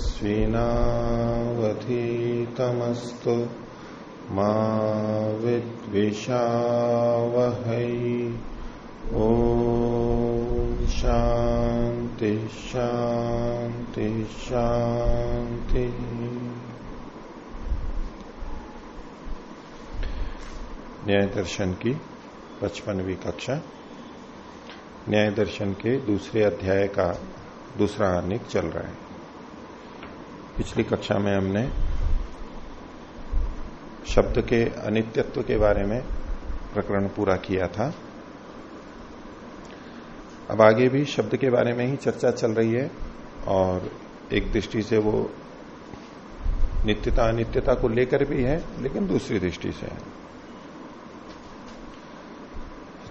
तेजस्विनावधीतमस्तु मा ॐ शान्ति शान्ति शान्ति। न्याय दर्शन की पचपनवी कक्षा। न्याय दर्शन के दूसरे अध्याय का दूसरा आनिक चल रहा है। पिछली कक्षा में हमने शब्द के अनित्यत्व के बारे में प्रकरण पूरा किया था। अब आगे भी शब्द के बारे में ही चर्चा चल रही है और एक दृष्टि से वो नित्यता अनित्यता को लेकर भी है, लेकिन दूसरी दृष्टि से है।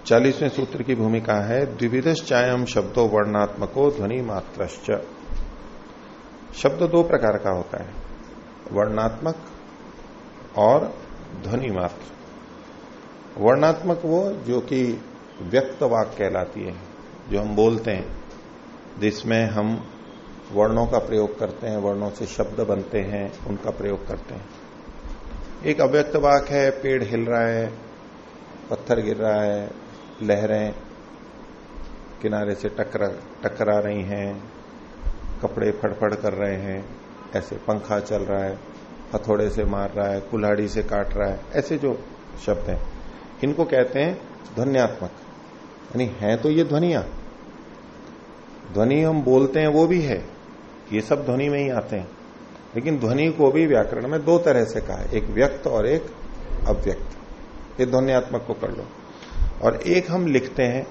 चालीसवें सूत्र की भूमिका है द्विविधश्चायम शब्दों वर्णात्मको ध्वनि मात्रश्च शब्द दो प्रकार का होता है, वर्णात्मक और ध्वनि मात्र वर्णात्मक वो जो कि व्यक्त वाक कहलाती है, जो हम बोलते हैं, जिसमें हम वर्णों का प्रयोग करते हैं, वर्णों से शब्द बनते हैं, उनका प्रयोग करते हैं। एक अव्यक्त वाक है, पेड़ हिल रहा है, पत्थर गिर रहा है, लहरें किनारे से टकरा टकरा रही हैं कपड़े फड़फड़ कर रहे हैं, ऐसे पंखा चल रहा है, हथौड़े से मार रहा है, कुल्हाड़ी से काट रहा है, ऐसे जो शब्द हैं, इनको कहते हैं ध्वनियात्मक। यानी है तो ये ध्वनिया। ध्वनि हम बोलते हैं, वो भी है ये सब ध्वनि में ही आते हैं। लेकिन ध्वनि को भी व्याकरण में दो तरह से कहा एक व्यक्त और एक अव्यक्त। ये ध्वनियात्मक को कर लो। और एक हम लिखते हैं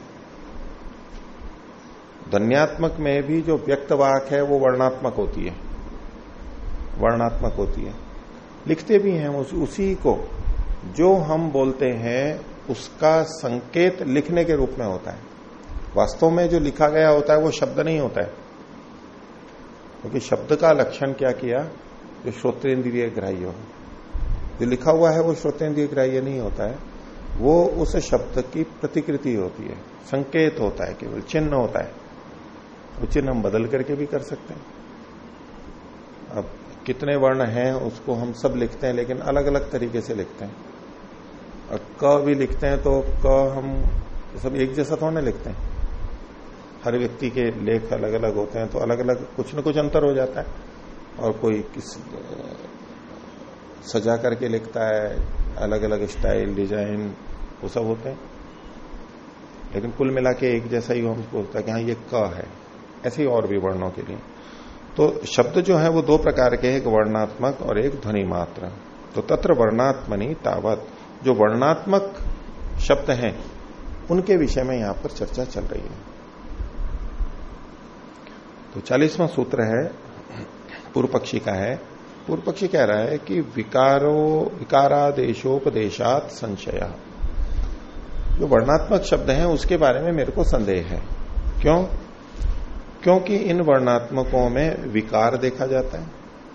ध्वनियात्मक में भी जो व्यक्त वाक है वो वर्णात्मक होती है। वर्णात्मक होती है। लिखते भी हैं उस, उसी को। जो हम बोलते हैं उसका संकेत लिखने के रूप में होता है। वास्तव में जो लिखा गया होता है वो शब्द नहीं होता है। क्योंकि तो शब्द का लक्षण क्या किया? जो श्रोतेन्द्रिय ग्राह्य हो। जो लिखा हुआ है वो श्रोतेन्द्रिय ग्राह्य नहीं होता है। वो उस शब्द की प्रतिकृति होती है। संकेत होता है केवल चिन्ह होता है। वो चिन्ह हम बदल करके भी कर सकते हैं। अब कितने वर्ण हैं, उसको हम सब लिखते हैं, लेकिन अलग अलग तरीके से लिखते हैं। और क भी लिखते हैं तो क हम सब एक जैसा थोड़ा लिखते हैं। हर व्यक्ति के लेख अलग अलग होते हैं तो अलग अलग कुछ न कुछ अंतर हो जाता है। और कोई किस, सजा करके लिखता है अलग अलग स्टाइल, डिज़ाइन, वो सब होते हैं। लेकिन कुल मिला के एक जैसा ही हम बोलता है कि हाँ ये क है। ऐसे और भी वर्णों के लिए। तो शब्द जो है वो दो प्रकार के एक वर्णात्मक और एक ध्वनि मात्र। तो तत्र वर्णात्मनी तावत। जो वर्णात्मक शब्द हैं, उनके विषय में यहाँ पर चर्चा चल रही है। तो चालीसवां सूत्र है पूर्व पक्षी का है। पूर्व पक्षी कह रहा है कि विकारो, विकारादेशोपदेशात संशय। जो वर्णात्मक शब्द हैं, उसके बारे में मेरे को संदेह है। क्यों? क्योंकि इन वर्णात्मकों में विकार देखा जाता है।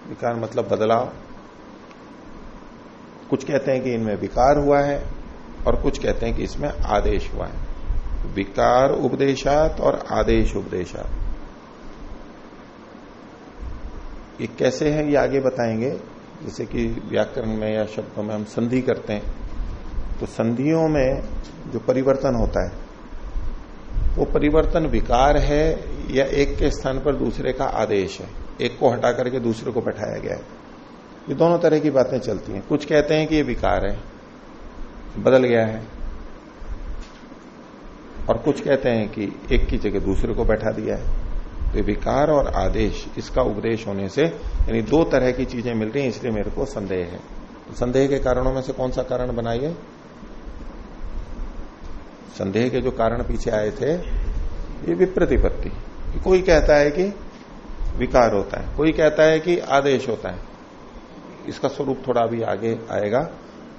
विकार मतलब बदलाव। कुछ कहते हैं कि इनमें विकार हुआ है और कुछ कहते हैं कि इसमें आदेश हुआ है। विकार उपदेशात और आदेश उपदेशात। ये कैसे है, ये आगे बताएँगे। जैसे कि व्याकरण में या शब्दों में हम संधि करते हैं। तो संधियों में जो परिवर्तन होता है वो परिवर्तन विकार है या एक के स्थान पर दूसरे का आदेश है? एक को हटा करके दूसरे को बैठाया गया है। ये दोनों तरह की बातें चलती हैं। कुछ कहते हैं कि ये विकार है, बदल गया है, और कुछ कहते हैं कि एक की जगह दूसरे को बैठा दिया है। तो विकार और आदेश, इसका उपदेश होने से, यानी दो तरह की चीज़ें मिल रही हैं, इसलिए मेरे को संदेह है। तो संदेह के कारणों में से कौन सा कारण बनाइए संदेह के जो कारण पीछे आए थे, ये विप्रतिपत्ति। कोई कहता है कि विकार होता है, कोई कहता है कि आदेश होता है। इसका स्वरूप थोड़ा अभी आगे आएगा।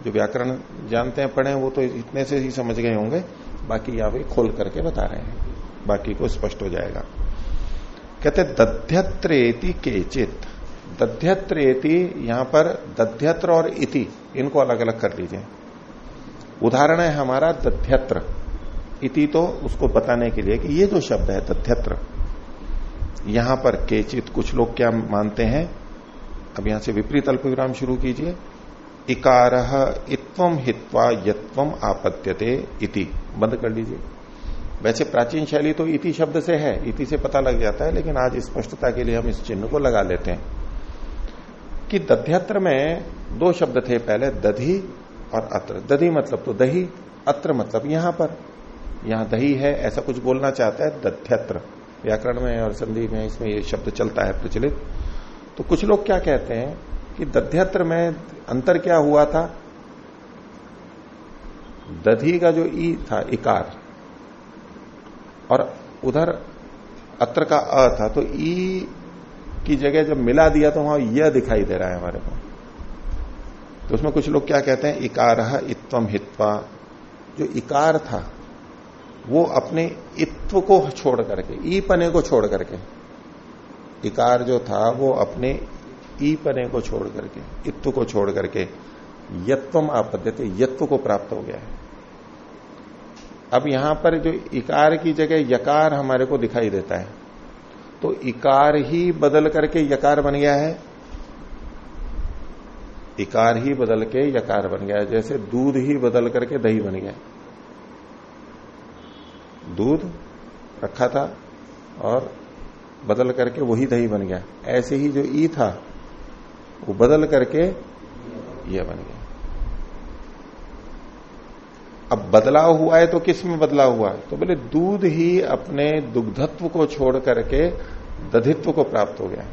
जो व्याकरण जानते हैं, पढ़े वो तो इतने से ही समझ गए होंगे। बाकी यहाँ खोल करके बता रहे हैं। बाकी को स्पष्ट हो जाएगा। कहते, दध्यत्रेति केचित। दध्यत्रेति, यहाँ पर दध्यत्र और इति, इनको अलग अलग कर लीजिए। उदाहरण है हमारा दध्यत्र। इति तो उसको बताने के लिए कि ये जो शब्द है तथ्यत्र, यहाँ पर केचित कुछ लोग क्या मानते हैं? अब यहाँ से विपरीत अल्प विराम शुरू कीजिए। इकार इत्वम हित्वा यत्वम आपत्त्यते इति। बंद कर लीजिए। वैसे प्राचीन शैली तो इति शब्द से है, इति से पता लग जाता है, लेकिन आज स्पष्टता के लिए हम इस चिन्ह को लगा लेते हैं कि दध्यत्र में दो शब्द थे पहले, दधी और अत्र। दधी मतलब तो दही, अत्र मतलब यहाँ पर। यहाँ दही है, ऐसा कुछ बोलना चाहता है? दध्यत्र। व्याकरण में और संधि में इसमें ये शब्द चलता है प्रचलित। तो कुछ लोग क्या कहते हैं कि दध्यत्र में अंतर क्या हुआ था? दधी का जो ई था, इकार। और उधर अत्र का अ था तो ई की जगह जब मिला दिया तो वहाँ यह दिखाई दे रहा है हमारे को। तो उसमें कुछ लोग क्या कहते हैं? इकार इत्वम हित्वा। जो इकार था वो अपने इत्व को छोड़ करके, ई पने को छोड़ करके, इकार जो था वो अपने ई पने को छोड़ करके, इत्व को छोड़ करके यत्वम आपद्यते, यत्व को प्राप्त हो गया है। अब यहाँ पर जो इकार की जगह यकार हमारे को दिखाई देता है तो इकार ही बदल करके यकार बन गया है। इकार ही बदल के यकार बन गया है, जैसे दूध ही बदल करके दही बन गया दूध रखा था और बदल करके वही दही बन गया। ऐसे ही जो ई था, वो बदल करके यह बन गया। अब बदलाव हुआ है तो किसमें बदलाव हुआ है? तो बोले, दूध ही अपने दुग्धत्व को छोड़ करके दधित्व को प्राप्त हो गया।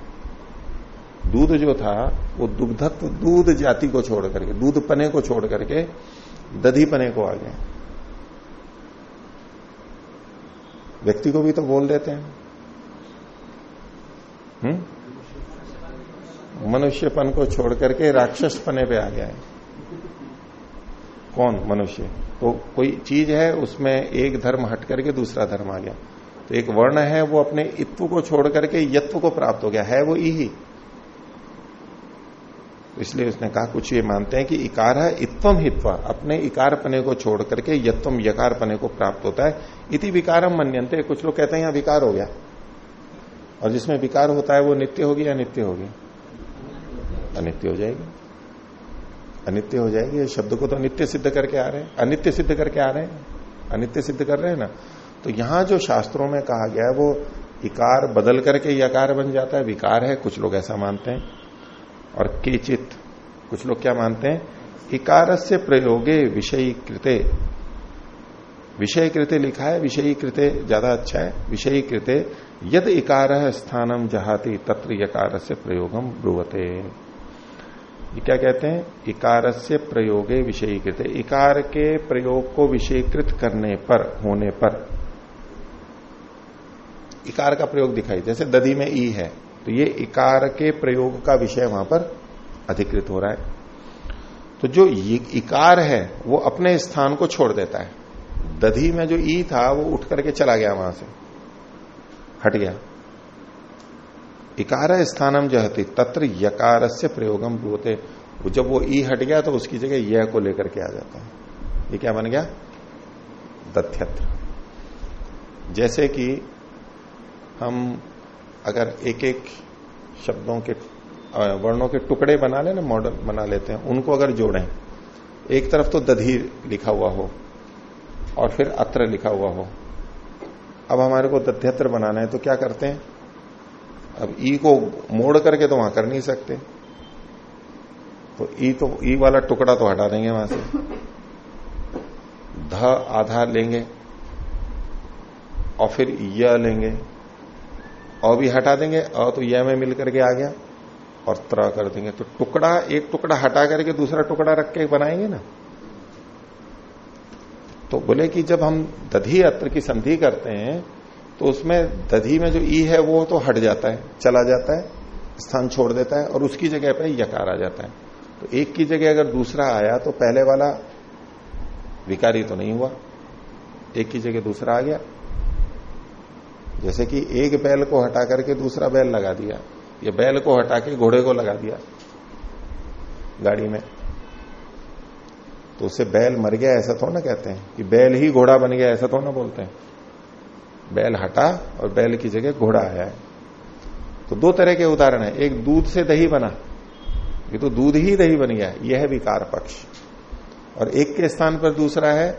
दूध जो था, वो दुग्धत्व दूध जाति को छोड़ करके, दूध पने को छोड़ करके दधी पने को आ गया। व्यक्ति को भी तो बोल देते हैं। हम्म? मनुष्यपन को छोड़ करके राक्षस पने पे आ गया है। कौन मनुष्य? तो कोई चीज़ है, उसमें एक धर्म हट करके दूसरा धर्म आ गया। तो एक वर्ण है, वो अपने इत्व को छोड़ करके यत्व को प्राप्त हो गया। है वो ही। इसलिए उसने कहा, कुछ ये मानते हैं कि इकार है इत्वम हित्वा, अपने इकार पने को छोड़ करके यत्वम यकार पने को प्राप्त होता है। इति विकारम मन्यंते कुछ लोग कहते हैं यहाँ विकार हो गया। और जिसमें विकार होता है, वो नित्य होगी या नित्य होगी? अनित्य हो जाएगी। अनित्य हो जाएगी, ये शब्द को तो नित्य सिद्ध करके आ रहे हैं। अनित्य सिद्ध करके आ रहे हैं। अनित्य सिद्ध कर रहे हैं ना? तो यहाँ जो शास्त्रों में कहा गया है, वो इकार बदल करके यकार बन जाता है, विकार है, कुछ लोग ऐसा मानते हैं। और केचित कुछ लोग क्या मानते हैं? इकार से प्रयोगे विषयी कृते। विषय कृते लिखा है, विषयी कृते ज़्यादा अच्छा है। विषयी कृते यद इकार स्थानम जहाती, तत्र यकार से प्रयोगम ब्रुवते। ये क्या कहते हैं? इकार से प्रयोगे विषयी कृते। इकार के प्रयोग को विषयीकृत करने पर, होने पर। इकार का प्रयोग दिखाई, जैसे दधी में ई है तो ये इकार के प्रयोग का विषय वहाँ पर। अधिकृत हो रहा है। तो जो इकार है, वो अपने स्थान को छोड़ देता है। दधी में जो ई था, वो उठ करके चला गया वहाँ से। हट गया। इकार स्थानम जहती, तत्र यकार से प्रयोगम होते जब वो ई हट गया तो उसकी जगह यह को लेकर के आ जाता है। ये क्या बन गया? दध्यत्र। जैसे कि हम अगर एक एक शब्दों के वर्णों के टुकड़े बना ले, ना मॉडल बना लेते हैं। उनको अगर जोड़ें, एक तरफ़ तो दधी लिखा हुआ हो और फिर अत्र लिखा हुआ हो। अब हमारे को दध्यत्र बनाना है तो क्या करते हैं? अब ई को मोड़ करके तो वहाँ कर नहीं सकते। तो ई तो ई वाला टुकड़ा तो हटा देंगे वहाँ से। ध आधार लेंगे और फिर य लेंगे। और भी हटा देंगे और तो यह में मिलकर के आ गया। और त्र कर देंगे। तो टुकड़ा, एक टुकड़ा हटा करके दूसरा टुकड़ा रख के बनाएँगे ना। तो बोले कि जब हम दधी अत्र की संधि करते हैं तो उसमें दधी में जो ई है, वो तो हट जाता है, चला जाता है, स्थान छोड़ देता है, और उसकी जगह पर यकार आ जाता है। तो एक की जगह अगर दूसरा आया तो पहले वाला विकारी तो नहीं हुआ। एक की जगह दूसरा आ गया। जैसे कि एक बैल को हटा करके दूसरा बैल लगा दिया। ये बैल को हटा के घोड़े को लगा दिया गाड़ी में। तो उससे बैल मर गया, ऐसा तो ना कहते हैं कि बैल ही घोड़ा बन गया, ऐसा तो ना बोलते हैं। बैल हटा और बैल की जगह घोड़ा आया है। तो दो तरह के उदाहरण है, एक दूध से दही बना, ये तो दूध ही दही बन गया, यह है विकार पक्ष। और एक के स्थान पर दूसरा है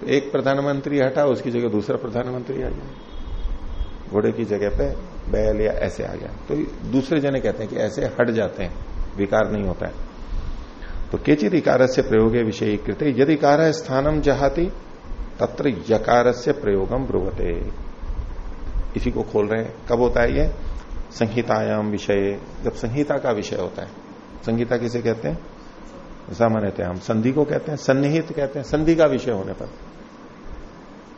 तो एक प्रधानमंत्री हटा, उसकी जगह दूसरा प्रधानमंत्री आ गया। घोड़े की जगह पे बैल या ऐसे आ गया। तो दूसरे जने कहते हैं कि ऐसे हट जाते हैं, विकार नहीं होता है। तो केचित इकार से प्रयोग विषय कृत, यदि कार स्थानम जहाती, तत्र यकार से प्रयोगम ब्रुवते। इसी को खोल रहे हैं। कब होता है ये? संहितायाम विषय, जब संहिता का विषय होता है। संहिता किसे कहते हैं? सामान्यतः हम संधि को कहते हैं, सन्निहित कहते हैं। संधि का विषय होने पर।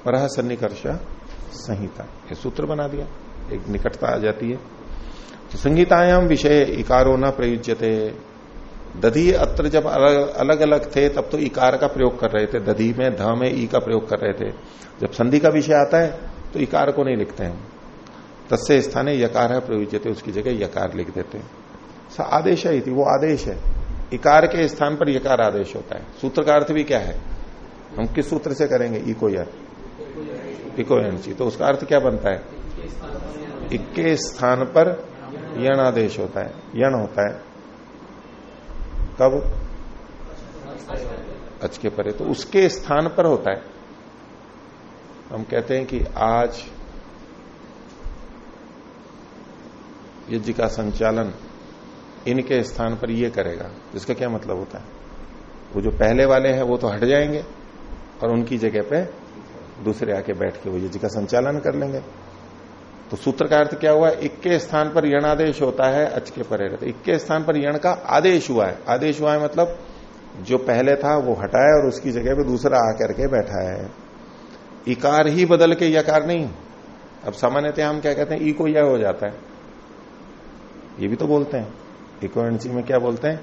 पर सन्निकर्ष संहिता। ये सूत्र बना दिया। एक निकटता आ जाती है तो संहितायाम विषय इकारो न प्रयुज्यते दधी अत्र जब अलग अलग अलग थे तब तो इकार का प्रयोग कर रहे थे दधी में ध में ई का प्रयोग कर रहे थे जब संधि का विषय आता है तो इकार को नहीं लिखते हैं तस्य स्थाने यकार है प्रयुज्यते उसकी जगह यकार लिख देते हैं आदेश है थी वो आदेश है इकार के स्थान पर यकार आदेश होता है सूत्र का अर्थ भी क्या है हम किस सूत्र से करेंगे इको या इको एनसी तो उसका अर्थ क्या बनता है इक्के स्थान पर यण आदेश होता है, यण होता है। कब अच के परे तो उसके स्थान पर होता है। हम कहते हैं कि आज यज्ञ का संचालन इनके स्थान पर ये करेगा, जिसका क्या मतलब होता है? वो जो पहले वाले हैं, वो तो हट जाएँगे और उनकी जगह पे दूसरे आके बैठ के वो यज्ञ का संचालन कर लेंगे। तो सूत्र का अर्थ क्या हुआ? इक्के स्थान पर यणादेश होता है, अच के परे रहते इक्के स्थान पर यण का आदेश हुआ है। आदेश हुआ है मतलब जो पहले था वो हटाया और उसकी जगह पे दूसरा आकर के बैठा है। इकार ही बदल के यकार नहीं। अब सामान्यतः हम क्या कहते हैं? ई को यह हो जाता है। ये भी तो बोलते हैं। इको एनसी में क्या बोलते हैं?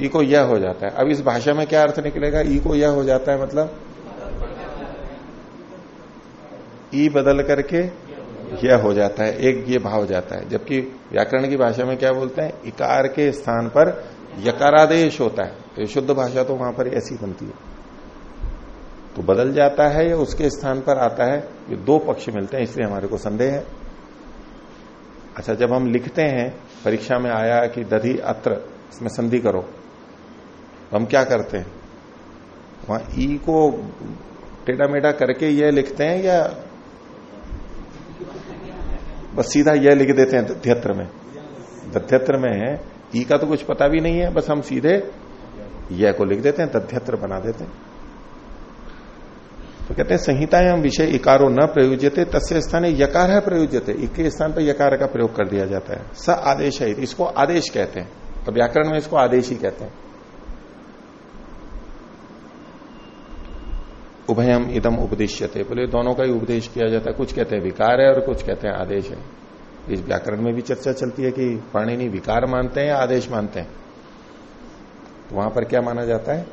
ई को यह हो जाता है। अब इस भाषा में क्या अर्थ निकलेगा? ई को यह हो जाता है मतलब ई बदल करके यह हो जाता है, एक ये भाव जाता है। जबकि व्याकरण की भाषा में क्या बोलते हैं? इकार के स्थान पर यकारादेश होता है। तो शुद्ध भाषा तो वहाँ पर ऐसी बनती है। तो बदल जाता है या उसके स्थान पर आता है, ये दो पक्ष मिलते हैं, इसलिए हमारे को संदेह है। अच्छा जब हम लिखते हैं, परीक्षा में आया कि दधि अत्र, इसमें संधि करो। तो हम क्या करते हैं? वहाँ ई को टेढ़ा मेढ़ा करके यह लिखते हैं या बस सीधा यह लिख देते हैं दध्यत्र में। दध्यत्र में है, ई का तो कुछ पता भी नहीं है, बस हम सीधे यह को लिख देते हैं तथ्यत्र बना देते हैं। तो कहते हैं, संहिताएँ हम विषय इकारो न प्रयोज्यते, तस्य स्थान यकार है प्रयोज्यते। इके स्थान पर यकार का प्रयोग कर दिया जाता है। स आदेश है, इसको आदेश कहते हैं। तो व्याकरण में इसको आदेश ही कहते हैं। उभयम इदम उपदेश्यते। बोले, दोनों का ही उपदेश किया जाता है। कुछ कहते हैं विकार है और कुछ कहते हैं आदेश है। इस व्याकरण में भी चर्चा चलती है कि पाणिनि विकार मानते हैं या आदेश मानते हैं। तो वहाँ पर क्या माना जाता है?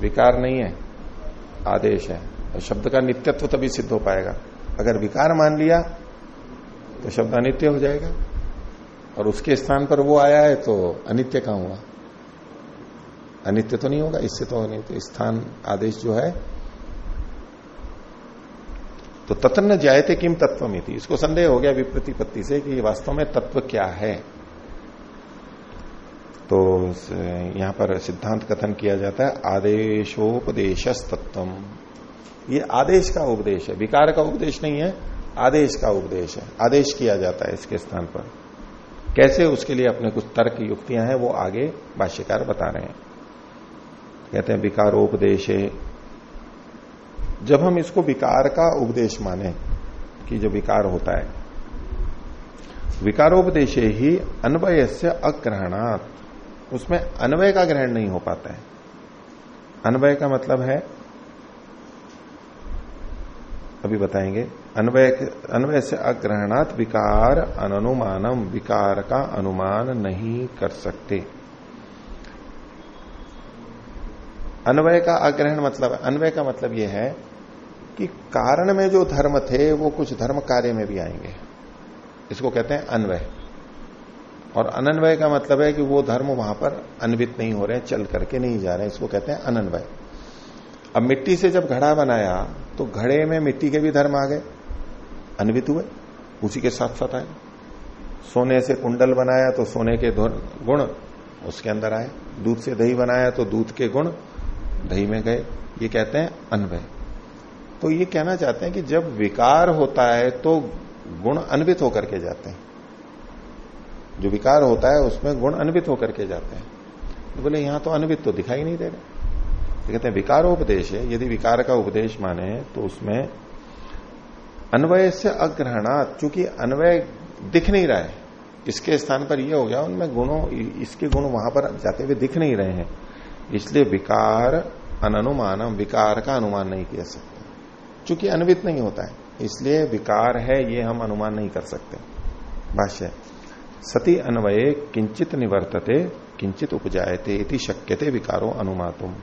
विकार नहीं है, आदेश है। और शब्द का नित्यत्व तभी सिद्ध हो पाएगा। अगर विकार मान लिया तो शब्द अनित्य हो जाएगा। और उसके स्थान पर वो आया है तो अनित्य कहा हुआ? अनित्य तो नहीं होगा, इससे तो नहीं अनित्य। स्थान, आदेश जो है तो तत्र न जायते किम तत्व थी इसको संदेह हो गया विप्रतिपत्ति से कि वास्तव में तत्व क्या है। तो यहाँ पर सिद्धांत कथन किया जाता है आदेशोपदेश तत्व ये आदेश का उपदेश है, विकार का उपदेश नहीं है, आदेश का उपदेश है। आदेश किया जाता है इसके स्थान पर। कैसे उसके लिए अपने कुछ तर्क युक्तियाँ हैं, वो आगे भाष्यकार बता रहे हैं। कहते हैं, विकारोपदेश जब हम इसको विकार का उपदेश माने, कि जो विकार होता है। विकारोपदेश ही अन्वय से अग्रहणात्। उसमें अन्वय का ग्रहण नहीं हो पाता है। अन्वय का मतलब है, अभी बताएँगे, अन्वय अन्वय से अग्रहणात विकार अनुमानम, विकार का अनुमान नहीं कर सकते। अन्वय का अग्रहण मतलब अन्वय का मतलब यह है कि कारण में जो धर्म थे, वो कुछ धर्म कार्य में भी आएँगे। इसको कहते हैं अन्वय। और अनन्वय का मतलब है कि वो धर्म वहाँ पर अन्वित नहीं हो रहे हैं, चल करके नहीं जा रहे हैं। इसको कहते हैं अनन्वय। अब मिट्टी से जब घड़ा बनाया तो घड़े में मिट्टी के भी धर्म आ गए। अन्वित हुए, उसी के साथ साथ आए। सोने से कुंडल बनाया तो सोने के गुण उसके अंदर आए। दूध से दही बनाया तो दूध के गुण दही में गए। ये कहते हैं अन्वय। तो ये कहना चाहते हैं कि जब विकार होता है तो गुण अन्वित होकर के जाते हैं। जो विकार होता है उसमें गुण अन्वित होकर के जाते हैं। तो बोले, यहाँ तो अन्वित तो दिखाई नहीं दे रहे। तो कहते हैं, विकारोपदेश है। यदि विकार का उपदेश माने तो उसमें अन्वय से अग्रहणात, चूँकि अन्वय दिख नहीं रहा है, इसके स्थान पर यह हो गया, उनमें गुणों, इसके गुण वहाँ पर जाते हुए दिख नहीं रहे हैं। इसलिए विकार अनुमानम विकार का अनुमान नहीं किया सकता। चूँकि अन्वित नहीं होता है। इसलिए विकार है, ये हम अनुमान नहीं कर सकते। भाष्य, सती अन्वय किंचित निवर्तते, किंचित उपजायते इति शक्यते विकारो अनुमातुम।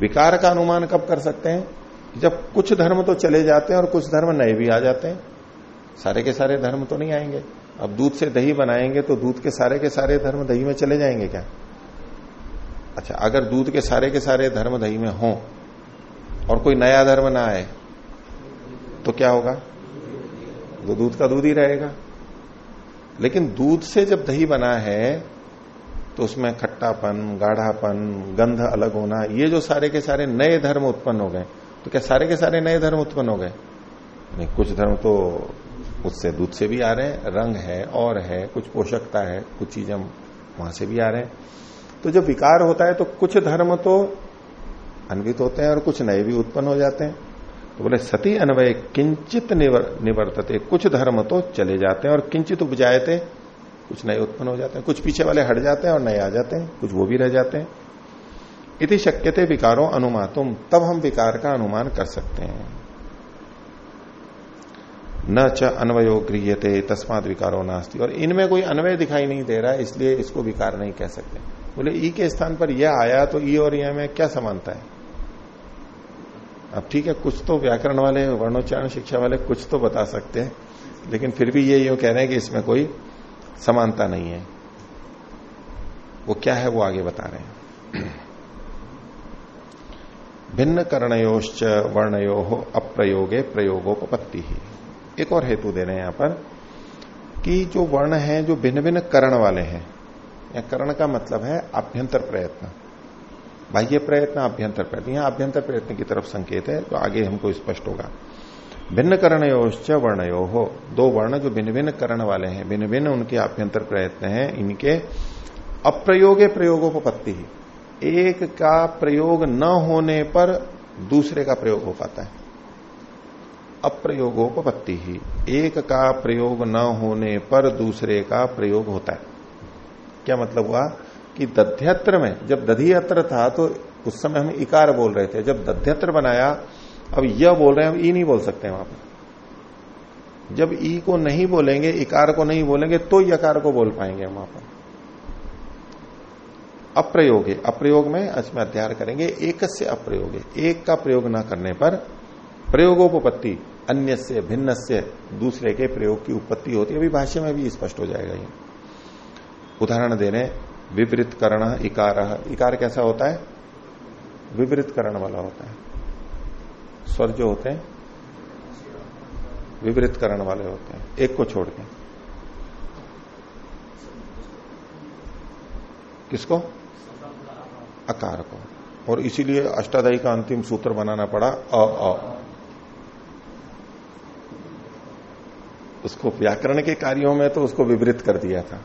विकार का अनुमान कब कर सकते हैं? जब कुछ धर्म तो चले जाते हैं और कुछ धर्म नए भी आ जाते हैं। सारे के सारे धर्म तो नहीं आएँगे। अब दूध से दही बनाएँगे तो दूध के सारे के सारे धर्म दही में चले जाएँगे क्या? अच्छा अगर दूध के सारे के सारे धर्म दही में हो और कोई नया धर्म ना आए तो क्या होगा? वो दूध का दूध ही रहेगा। लेकिन दूध से जब दही बना है तो उसमें खट्टापन, गाढ़ापन, गंध अलग होना, ये जो सारे के सारे नए धर्म उत्पन्न हो गए तो क्या सारे के सारे नए धर्म उत्पन्न हो गए? नहीं, कुछ धर्म तो उससे, दूध से भी आ रहे हैं, रंग है, और है, कुछ पोषकता है, कुछ चीज़ें वहाँ से भी आ रहे हैं। तो जब विकार होता है तो कुछ धर्म तो अन्वित होते हैं और कुछ नए भी उत्पन्न हो जाते हैं। तो बोले सती अन्वय किंचित निवर, निवर्तते। कुछ धर्म तो चले जाते हैं और किंचित उपजाते कुछ नए उत्पन्न हो जाते हैं। कुछ पीछे वाले हट जाते हैं और नए आ जाते हैं कुछ वो भी रह जाते हैं। इति शक्यते विकारों अनुमातुम। तब हम विकार का अनुमान कर सकते हैं। न च अन्वयो गृहते तस्मात विकारो नास्ती। और इनमें कोई अन्वय दिखाई नहीं दे रहा इसलिए इसको विकार नहीं कह सकते। बोले ई के स्थान पर यह आया तो ई और यह में क्या समानता है? अब ठीक है, कुछ तो व्याकरण वाले, वर्णोच्चारण शिक्षा वाले कुछ तो बता सकते हैं, लेकिन फिर भी ये यूँ कह रहे हैं कि इसमें कोई समानता नहीं है। वो क्या है, वो आगे बता रहे हैं। भिन्न कर्णयोश्च वर्णयो अप्रयोगे प्रयोगोपत्ति ही। एक और हेतु दे रहे हैं यहाँ पर कि जो वर्ण है, जो भिन्न भिन्न करण वाले हैं, या करण का मतलब है आभ्यंतर प्रयत्न। बाह्य प्रयत्न, अभ्यंतर प्रयत्न। यहाँ आभ्यंतर प्रयत्न की तरफ़ संकेत है तो आगे हमको स्पष्ट होगा। भिन्न कर्णयोश्च वर्णयो। हो दो वर्ण जो भिन्न भिन्न करण वाले हैं भिन्न भिन्न उनके आभ्यंतर प्रयत्न है, इनके अप्रयोगे प्रयोगोपत्ति एक का प्रयोग न होने पर दूसरे का प्रयोग हो पाता है। अप्रयोगोपत्ति ही एक का प्रयोग न होने पर दूसरे का प्रयोग होता है। क्या मतलब हुआ? कि दध्यत्र में, जब दधियत्र था तो उस समय हम इकार बोल रहे थे। जब दध्यत्र बनाया, अब यह बोल रहे हैं, हम ई नहीं बोल सकते वहाँ पर। जब ई को नहीं बोलेंगे, इकार को नहीं बोलेंगे तो यकार को बोल पाएँगे हम वहाँ पर। अप्रयोग अप्रयोग में इसमें अध्ययन करेंगे, एक से अप्रयोग। एक का प्रयोग ना करने पर प्रयोगोपत्ति अन्य से भिन्न से दूसरे के प्रयोग की उत्पत्ति होती है। अभी भाष्य में भी स्पष्ट हो जाएगा ये। उदाहरण दे रहे विपरीत करण इकार। इकार कैसा होता है? विपरीत करण वाला होता है। स्वर जो होते हैं विपरीत करण वाले होते हैं। एक को छोड़ के। किसको? अकार को। और इसीलिए अष्टादयी का अंतिम सूत्र बनाना पड़ा, अ अ। उसको व्याकरण के कार्यों में तो उसको विवृत कर दिया था।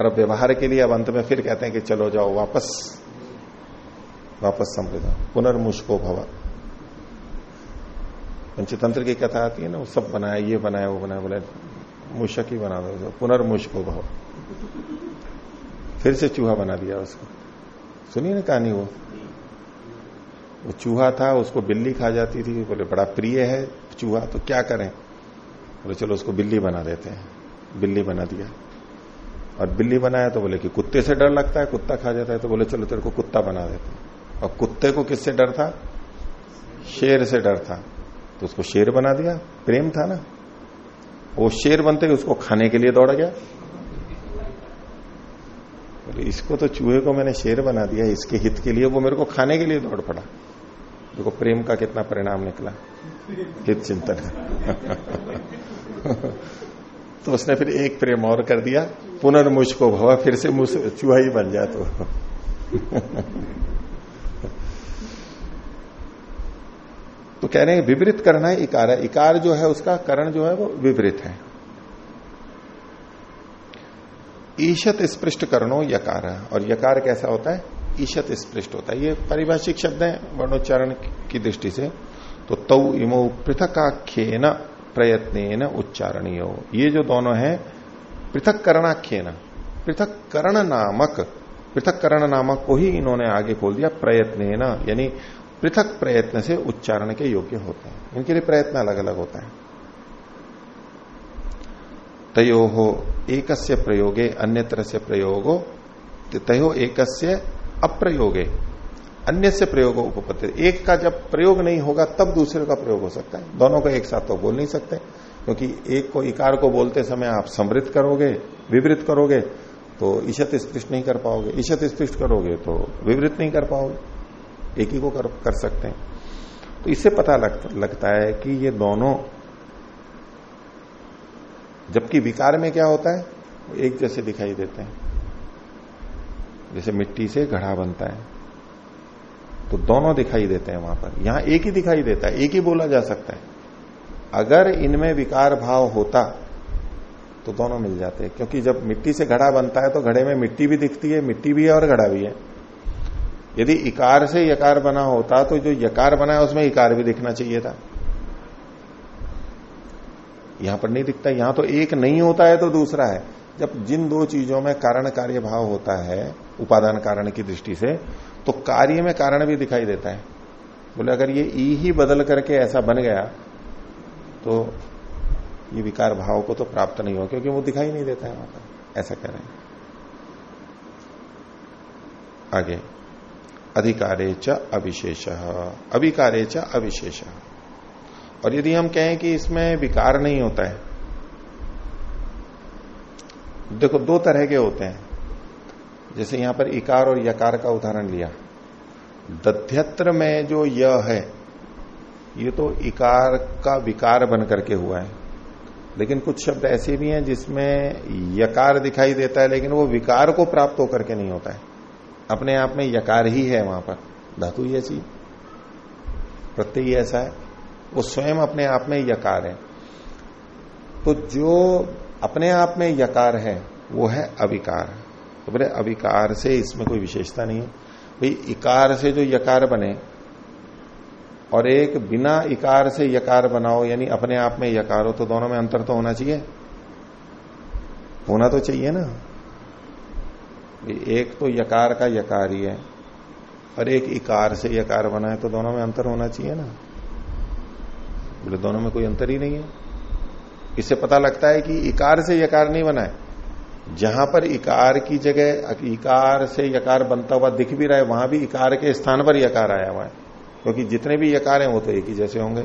और अब व्यवहार के लिए अब अंत में फिर कहते हैं कि चलो जाओ वापस वापस समृद्ध पुनर्मुष्को भवा। पंचतंत्र की कथा आती है ना, वो सब बनाया, ये बनाया, वो बनाया, बोले, मूषक ही बना दो पुनर्मुष्को भव। फिर से चूहा बना दिया उसको। सुनिए ना कहानी वो। वो चूहा था, उसको बिल्ली खा जाती थी, बोले, बड़ा प्रिय है चूहा तो क्या करें? बोले, चलो उसको बिल्ली बना देते हैं। बिल्ली बना दिया। और बिल्ली बनाया तो बोले कि कुत्ते से डर लगता है, कुत्ता खा जाता है तो बोले, चलो तेरे को कुत्ता बना देते और कुत्ते को किससे डर था? शेर से डर था। तो उसको शेर बना दिया। प्रेम था ना? वो शेर बनते उसको खाने के लिए दौड़ गया। बोले, इसको तो चूहे को मैंने शेर बना दिया, इसके हित के लिए वो मेरे को खाने के लिए दौड़ पड़ा। देखो, प्रेम का कितना परिणाम निकला। हित चिंतन। तो उसने फिर एक प्रेम और कर दिया। पुनर्मुझ को भवा, फिर से मुझ चूहा ही बन जाए तो। तो कह रहे हैं विपरीत करना है इकार है। इकार जो है, उसका करण जो है, वो विपरीत है। ईशत स्पृष्ट करणो यकार और यकार कैसा होता है? ईशत स्पृष्ट होता है। ये परिभाषिक शब्द है वर्णोच्चारण की दृष्टि से। तो तौ इमो पृथकाख्य प्रयत्न उच्चारणीय। ये जो दोनों है पृथक करणाख्य पृथक करण नामक पृथक करण नामक को ही इन्होंने आगे खोल दिया प्रयत्न यानी पृथक प्रयत्न से उच्चारण के योग्य होते हैं। इनके लिए प्रयत्न अलग अलग होता है। तयो हो एक प्रयोगे अन्य तरह से प्रयोगो, तयो एक अप्रयोगे। अन्य से प्रयोग उपपत्ति। एक का जब प्रयोग नहीं होगा तब दूसरे का प्रयोग हो सकता है। दोनों को एक साथ तो बोल नहीं सकते क्योंकि एक को इकार को बोलते समय आप समृद्ध करोगे विवृत करोगे तो ईशत स्पृष्ट नहीं कर पाओगे। ईशत स्पृष्ट करोगे तो विवृत नहीं कर पाओगे। एक ही को कर, कर सकते हैं। तो इससे पता लग, लगता है कि ये दोनों जबकि विकार में क्या होता है एक जैसे दिखाई देते हैं। जैसे मिट्टी से घड़ा बनता है। तो दोनों दिखाई देते हैं वहाँ पर। यहाँ एक ही दिखाई देता है, एक ही बोला जा सकता है। अगर इनमें विकार भाव होता तो दोनों मिल जाते हैं। क्योंकि जब मिट्टी से घड़ा बनता है तो घड़े में मिट्टी भी दिखती है, मिट्टी भी है और घड़ा भी है। यदि इकार से यकार बना होता तो जो यकार बना है, उसमें इकार भी दिखना चाहिए था। यहाँ पर नहीं दिखता। यहाँ तो एक नहीं होता है तो दूसरा है। जब जिन दो चीज़ों में कारण कार्य भाव होता है, उपादान कारण की दृष्टि से तो कार्य में कारण भी दिखाई देता है। बोले, अगर ये ई ही बदल करके ऐसा बन गया तो ये विकार भाव को तो प्राप्त नहीं हो क्योंकि वो दिखाई नहीं देता है वहाँ पर। ऐसा कह रहे हैं। आगे, अधिकारे च अविशेष। अभिकारे च अविशेष। और यदि हम कहें कि इसमें विकार नहीं होता है, देखो, दो तरह के होते हैं। जैसे यहाँ पर इकार और यकार का उदाहरण लिया। दध्यत्र में जो य है, ये तो इकार का विकार बन करके हुआ है। लेकिन कुछ शब्द ऐसे भी हैं जिसमें यकार दिखाई देता है, लेकिन वो विकार को प्राप्त होकर के नहीं होता है। अपने आप में यकार ही है वहाँ पर। धातु ही ऐसी। प्रत्यय ऐसा है। वो स्वयं अपने आप में यकार है। तो जो अपने आप में यकार है, वो है अविकार। तो बोले अविकार से इसमें कोई विशेषता नहीं है। भाई, इकार से जो यकार बने, और एक बिना इकार से यकार बनाओ, यानी अपने आप में यकार हो तो दोनों में अंतर तो होना चाहिए। होना तो चाहिए ना। एक तो यकार का यकार ही है, और एक इकार से यकार बना है तो दोनों में अंतर होना चाहिए ना। बोले, दोनों में कोई अंतर ही नहीं है। इससे पता लगता है कि इकार से यकार नहीं बना है। जहाँ पर इकार की जगह, इकार से यकार बनता हुआ दिख भी रहा है, वहाँ भी इकार के स्थान पर यकार आया हुआ है। क्योंकि जितने भी यकार हैं, वो तो एक ही जैसे होंगे।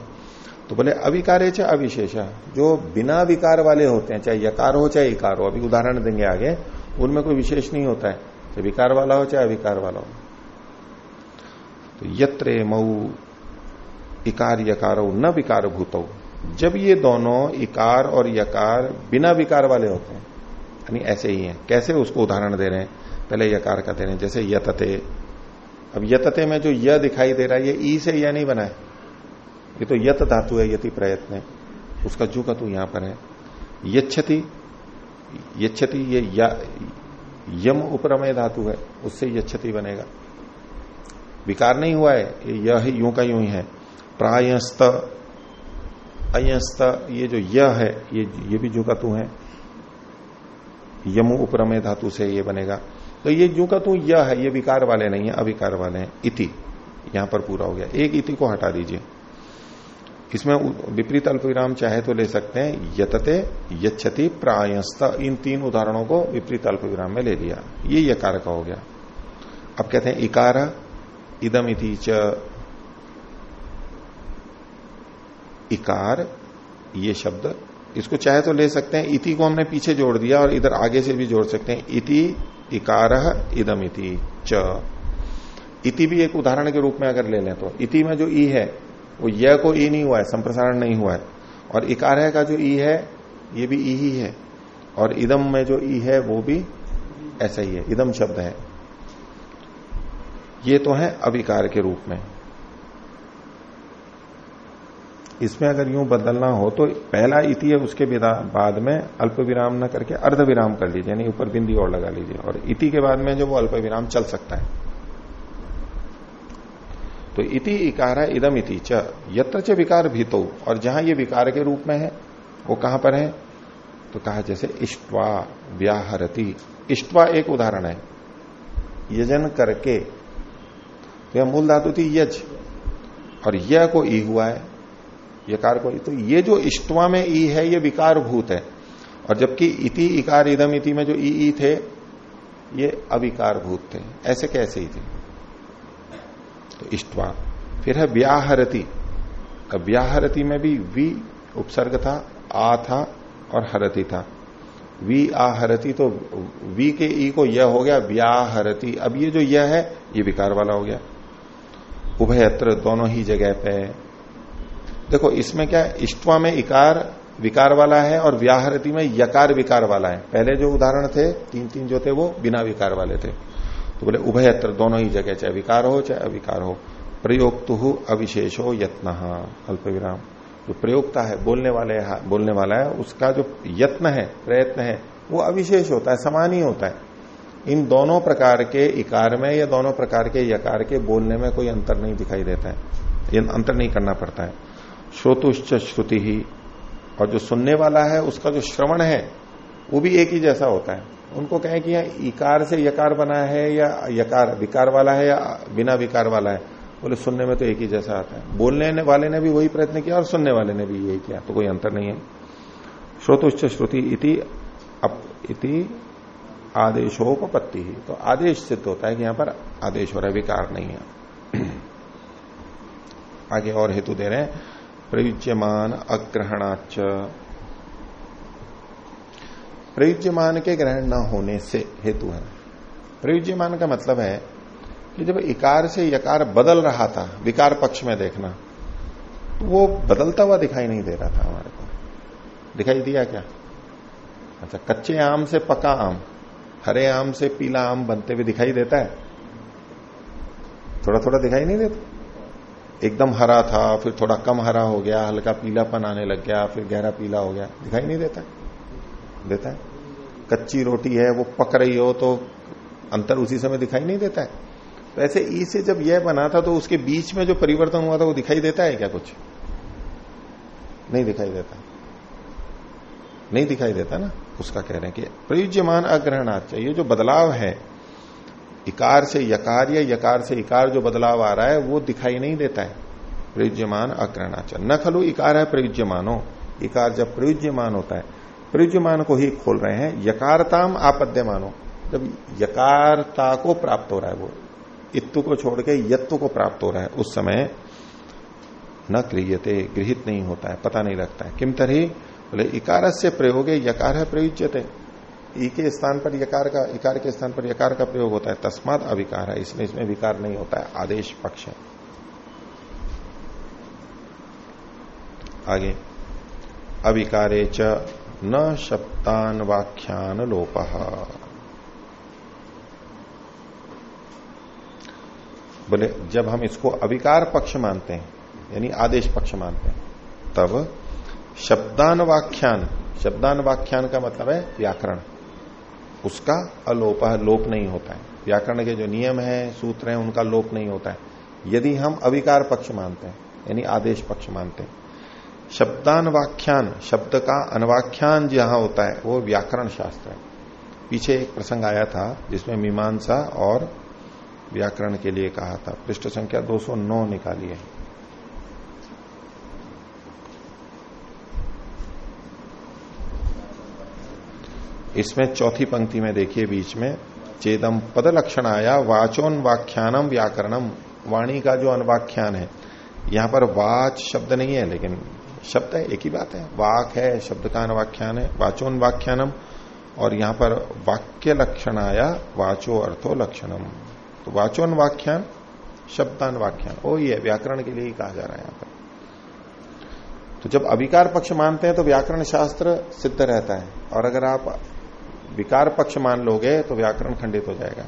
तो बोले, अविकारे चाहे अविशेष। जो बिना विकार वाले होते हैं, चाहे यकार हो, चाहे इकार हो, अभी उदाहरण देंगे आगे, उनमें कोई विशेष नहीं होता है। चाहे विकार वाला हो, चाहे अविकार वाला हो। तो यत्रे मऊ इकार यकार, न विकार भूत। जब ये दोनों इकार और यकार बिना विकार वाले होते हैं यानी ऐसे ही है। कैसे उसको उदाहरण दे रहे हैं? पहले यकार का दे रहे हैं, जैसे यतते। अब यतते में जो य दिखाई दे रहा है, ये ई से यह नहीं बना है। ये तो यत धातु है, यति प्रयत्न उसका जू का तू यहाँ पर है। यच्छति यच्छति ये यम उपरमय धातु है, उससे यच्छति बनेगा। विकार नहीं हुआ है यह यूँ का यूँ ही है। प्रायस्त अयस्त ये जो यह है, ये ये भी जू का तू है। यमु उपरमय धातु से ये बनेगा। तो ये जो का तू यह है, ये विकार वाले नहीं है, अविकार वाले हैं। इति, यहाँ पर पूरा हो गया। एक इति को हटा दीजिए। इसमें विपरीत अल्प विराम चाहे तो ले सकते हैं। यतते, यच्छति प्रायस्त इन तीन उदाहरणों को विपरीत अल्प विराम में ले लिया। ये यकार का हो गया। अब कहते हैं, इकार, इदम इति च, इकार, ये शब्द इसको चाहे तो ले सकते हैं। इति को हमने पीछे जोड़ दिया और इधर आगे से भी जोड़ सकते हैं। इति, इकार, इदम इति, च। इति भी एक उदाहरण के रूप में अगर ले लें तो। इति में जो ई है, वो य को ई नहीं हुआ है, संप्रसारण नहीं हुआ है। और इकार का जो ई है, ये भी ई ही है। और इदम में जो ई है, वो भी ऐसा ही है। इदम शब्द है। ये तो है अविकार के रूप में। इसमें अगर यूँ बदलना हो तो पहला इति है, उसके बाद में अल्प विराम न करके अर्ध विराम कर लीजिए, यानी ऊपर बिंदी और लगा लीजिए। और इति के बाद में जो वो अल्प विराम चल सकता है। तो इति इकार है इदम इति च। यत्र च विकार भीतो। और जहाँ ये विकार के रूप में है, वो कहाँ पर है? तो कहा जैसे इष्टवा व्याहरती। इष्टवा एक उदाहरण है। यजन करके तो यह मूल धातु थी यज। और यह को ई हुआ है। यकार को। तो ये जो इष्टवा में ई है, ये विकार भूत है। और जबकि इति इकार इदम इति में जो ई ई थे, ये अविकार भूत थे। ऐसे कैसे ही थे तो इष्टवा। फिर है व्याहरती। अब व्याहरती में भी वी उपसर्ग था, आ था और हरती था। वी आहरती तो वी के ई को यह हो गया, व्याहरती। अब ये जो यह है, ये विकार वाला हो गया। उभयत्र दोनों ही जगह पे देखो इसमें क्या इष्टवा में इकार विकार वाला है और व्याहरती में यकार विकार वाला है। पहले जो उदाहरण थे तीन तीन जो थे वो बिना विकार वाले थे। तो बोले उभयत्र दोनों ही जगह चाहे विकार हो चाहे अविकार हो। प्रयोग अविशेष हो यत्न। अल्प विराम जो प्रयोगता है बोलने वाले है, बोलने वाला है उसका जो यत्न है प्रयत्न है वो अविशेष होता है समान ही होता है। इन दोनों प्रकार के इकार में या दोनों प्रकार के यकार के बोलने में कोई अंतर नहीं दिखाई देता है। अंतर नहीं करना पड़ता है। श्रोतुश्च श्रुति। ही और जो सुनने वाला है, उसका जो श्रवण है, वो भी एक ही जैसा होता है। उनको कहें कि इकार से यकार बना है, या यकार विकार वाला है, या बिना विकार वाला है, बोले, सुनने में तो एक ही जैसा आता है। बोलने वाले ने भी वही प्रयत्न किया, और सुनने वाले ने भी यही किया तो कोई अंतर नहीं है। श्रोतुश्च श्रुति इति अप, इति आदेशोपत्ति ही तो आदेश सिद्ध होता है कि यहाँ पर आदेश हो रहा है, विकार नहीं है। आगे और हेतु दे रहे हैं। प्रयुज्यमान अग्रहणाच प्रयुज्यमान के ग्रहण न होने से हेतु है। प्रयुज्यमान का मतलब है कि जब इकार से यकार बदल रहा था, विकार पक्ष में देखना तो वो बदलता हुआ दिखाई नहीं दे रहा था हमारे को। दिखाई दिया क्या? अच्छा कच्चे आम से पका आम, हरे आम से पीला आम बनते हुए दिखाई देता है। थोड़ा थोड़ा दिखाई नहीं देता। एकदम हरा था, फिर थोड़ा कम हरा हो गया, हल्का पीलापन आने लग गया, फिर गहरा पीला हो गया। दिखाई नहीं देता? देता है? कच्ची रोटी है, वो पक रही हो तो अंतर उसी समय दिखाई नहीं देता है? तो ऐसे ई से जब यह बना था तो उसके बीच में जो परिवर्तन हुआ था, वो दिखाई देता है क्या कुछ? नहीं दिखाई देता। नहीं दिखाई देता ना, उसका कह रहे हैं कि प्रयुज्यमान अग्रहणाच ये जो बदलाव है इकार से यकार या यकार से इकार जो बदलाव आ रहा है, वो दिखाई नहीं देता है। प्रयुज्यमान अग्रहणाच न खलु इकार है, प्रयुज्यमानो। इकार जब प्रयुज्यमान होता है, प्रयुज्यमान को ही खोल रहे हैं, यकारताम आपद्यमानो। जब यकारता को प्राप्त हो रहा है वो, इत्तु को छोड़ के यत्व को प्राप्त हो रहा है, उस समय न क्रियते, गृहित नहीं होता है, पता नहीं लगता है। किम तरह? बोले इकार से प्रयोग यकार है, प्रयुज्यते। ई के स्थान पर यकार का, इकार के स्थान पर यकार का प्रयोग होता है। तस्मात अविकार है। इसमें इसमें विकार नहीं होता है। आदेश पक्ष है। आगे। अविकारे च न शब्दान वाख्यान लोप। बोले, जब हम इसको अविकार पक्ष मानते हैं, यानी आदेश पक्ष मानते हैं, तब शब्दान वाख्यान शब्दान वाख्यान का मतलब है व्याकरण। उसका अलोप लोप नहीं होता है। व्याकरण के जो नियम है, सूत्र हैं, उनका लोप नहीं होता है। यदि हम अविकार पक्ष मानते हैं, यानी आदेश पक्ष मानते हैं, शब्दान वाख्यान शब्द का अनवाख्यान जहाँ होता है, वो व्याकरण शास्त्र है। पीछे एक प्रसंग आया था, जिसमें मीमांसा और व्याकरण के लिए कहा था। पृष्ठ संख्या 209 निकाली निकालिए इसमें चौथी पंक्ति में देखिए बीच में, चेदम पद लक्षण आया वाचोन व्याख्यानम व्याकरणम वाणी का जो अनवाख्यान है, यहाँ पर वाच शब्द नहीं है, लेकिन शब्द है, एक ही बात है। वाक है, शब्द का अनवाख्यान है वाचोन वाख्यानम और यहाँ पर वाक्य लक्षण आया वाचो अर्थो लक्षणम। तो वाचोन व्याख्यान शब्दान वाख्यान ओ है व्याकरण के लिए ही कहा जा रहा है यहाँ पर। तो जब अविकार पक्ष मानते हैं तो व्याकरण शास्त्र सिद्ध रहता है। और अगर आप विकार पक्ष मान लोगे तो व्याकरण खंडित हो जाएगा।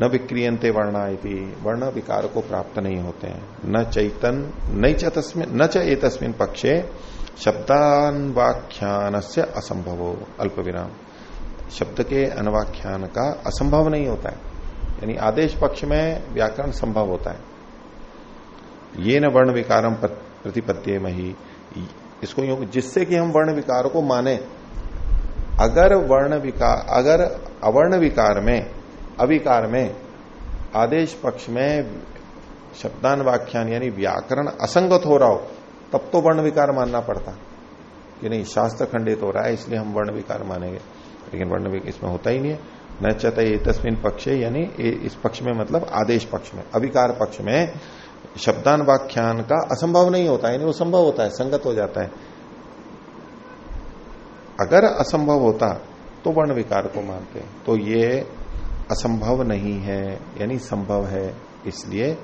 न विक्रियंते वर्णा वर्ण विकार को प्राप्त नहीं होते हैं। न चैतन न च एतस्मिन पक्षे शब्दान्वाख्यान से असंभव हो अल्प विराम शब्द के अनवाख्यान का असंभव नहीं होता है। यानी आदेश पक्ष में व्याकरण संभव होता है। ये न वर्ण विकारम प्रतिपत्ति मही। इसको जिससे कि हम वर्ण विकार को माने अगर वर्ण विकार अगर अवर्ण विकार में, अविकार में, आदेश पक्ष में शब्दान व्याख्यान यानी व्याकरण असंगत हो रहा हो, तब तो वर्ण विकार मानना पड़ता। कि नहीं, शास्त्र खंडित हो रहा है, इसलिए हम वर्ण विकार मानेंगे। लेकिन वर्ण विकार इसमें होता ही नहीं है। न चत तस्मिन पक्षे, यानी इस पक्ष में मतलब आदेश पक्ष में, अविकार पक्ष में शब्दान व्याख्यान का असंभव नहीं होता, यानी वो संभव होता है, संगत हो जाता है। अगर असंभव होता तो वर्ण विकार को मानते तो ये असंभव नहीं है, यानी संभव है, इसलिए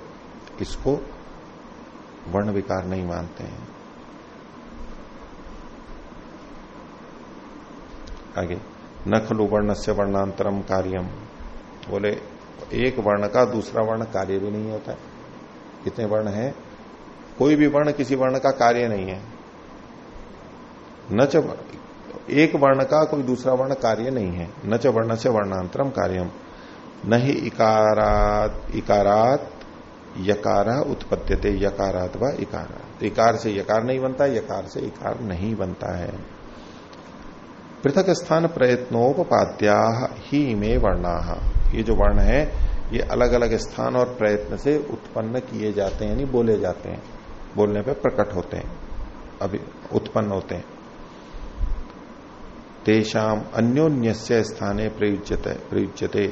इसको वर्ण विकार नहीं मानते हैं। आगे न खलु वर्ण से वर्णांतरम कार्यम बोले, एक वर्ण का दूसरा वर्ण कार्य भी नहीं होता। है कितने वर्ण है? कोई भी वर्ण किसी वर्ण का कार्य नहीं है। न च एक वर्ण का कोई दूसरा वर्ण कार्य नहीं है। न च वर्ण से वर्णांतरम कार्यम न ही इकारात इकारात, यकार उत्पत्त्यते यकारात व इकारात। इकार से यकार नहीं बनता, यकार से इकार नहीं बनता है। पृथक स्थान प्रयत्नोपाद्या ही में वर्णा। ये जो वर्ण है, ये अलग अलग स्थान और प्रयत्न से उत्पन्न किए जाते हैं, यानी बोले जाते हैं। बोलने पर प्रकट होते हैं। अभी, उत्पन्न होते हैं। तेषाम अन्योन्य स्थाने प्रयुज्यते प्रयुज्यते।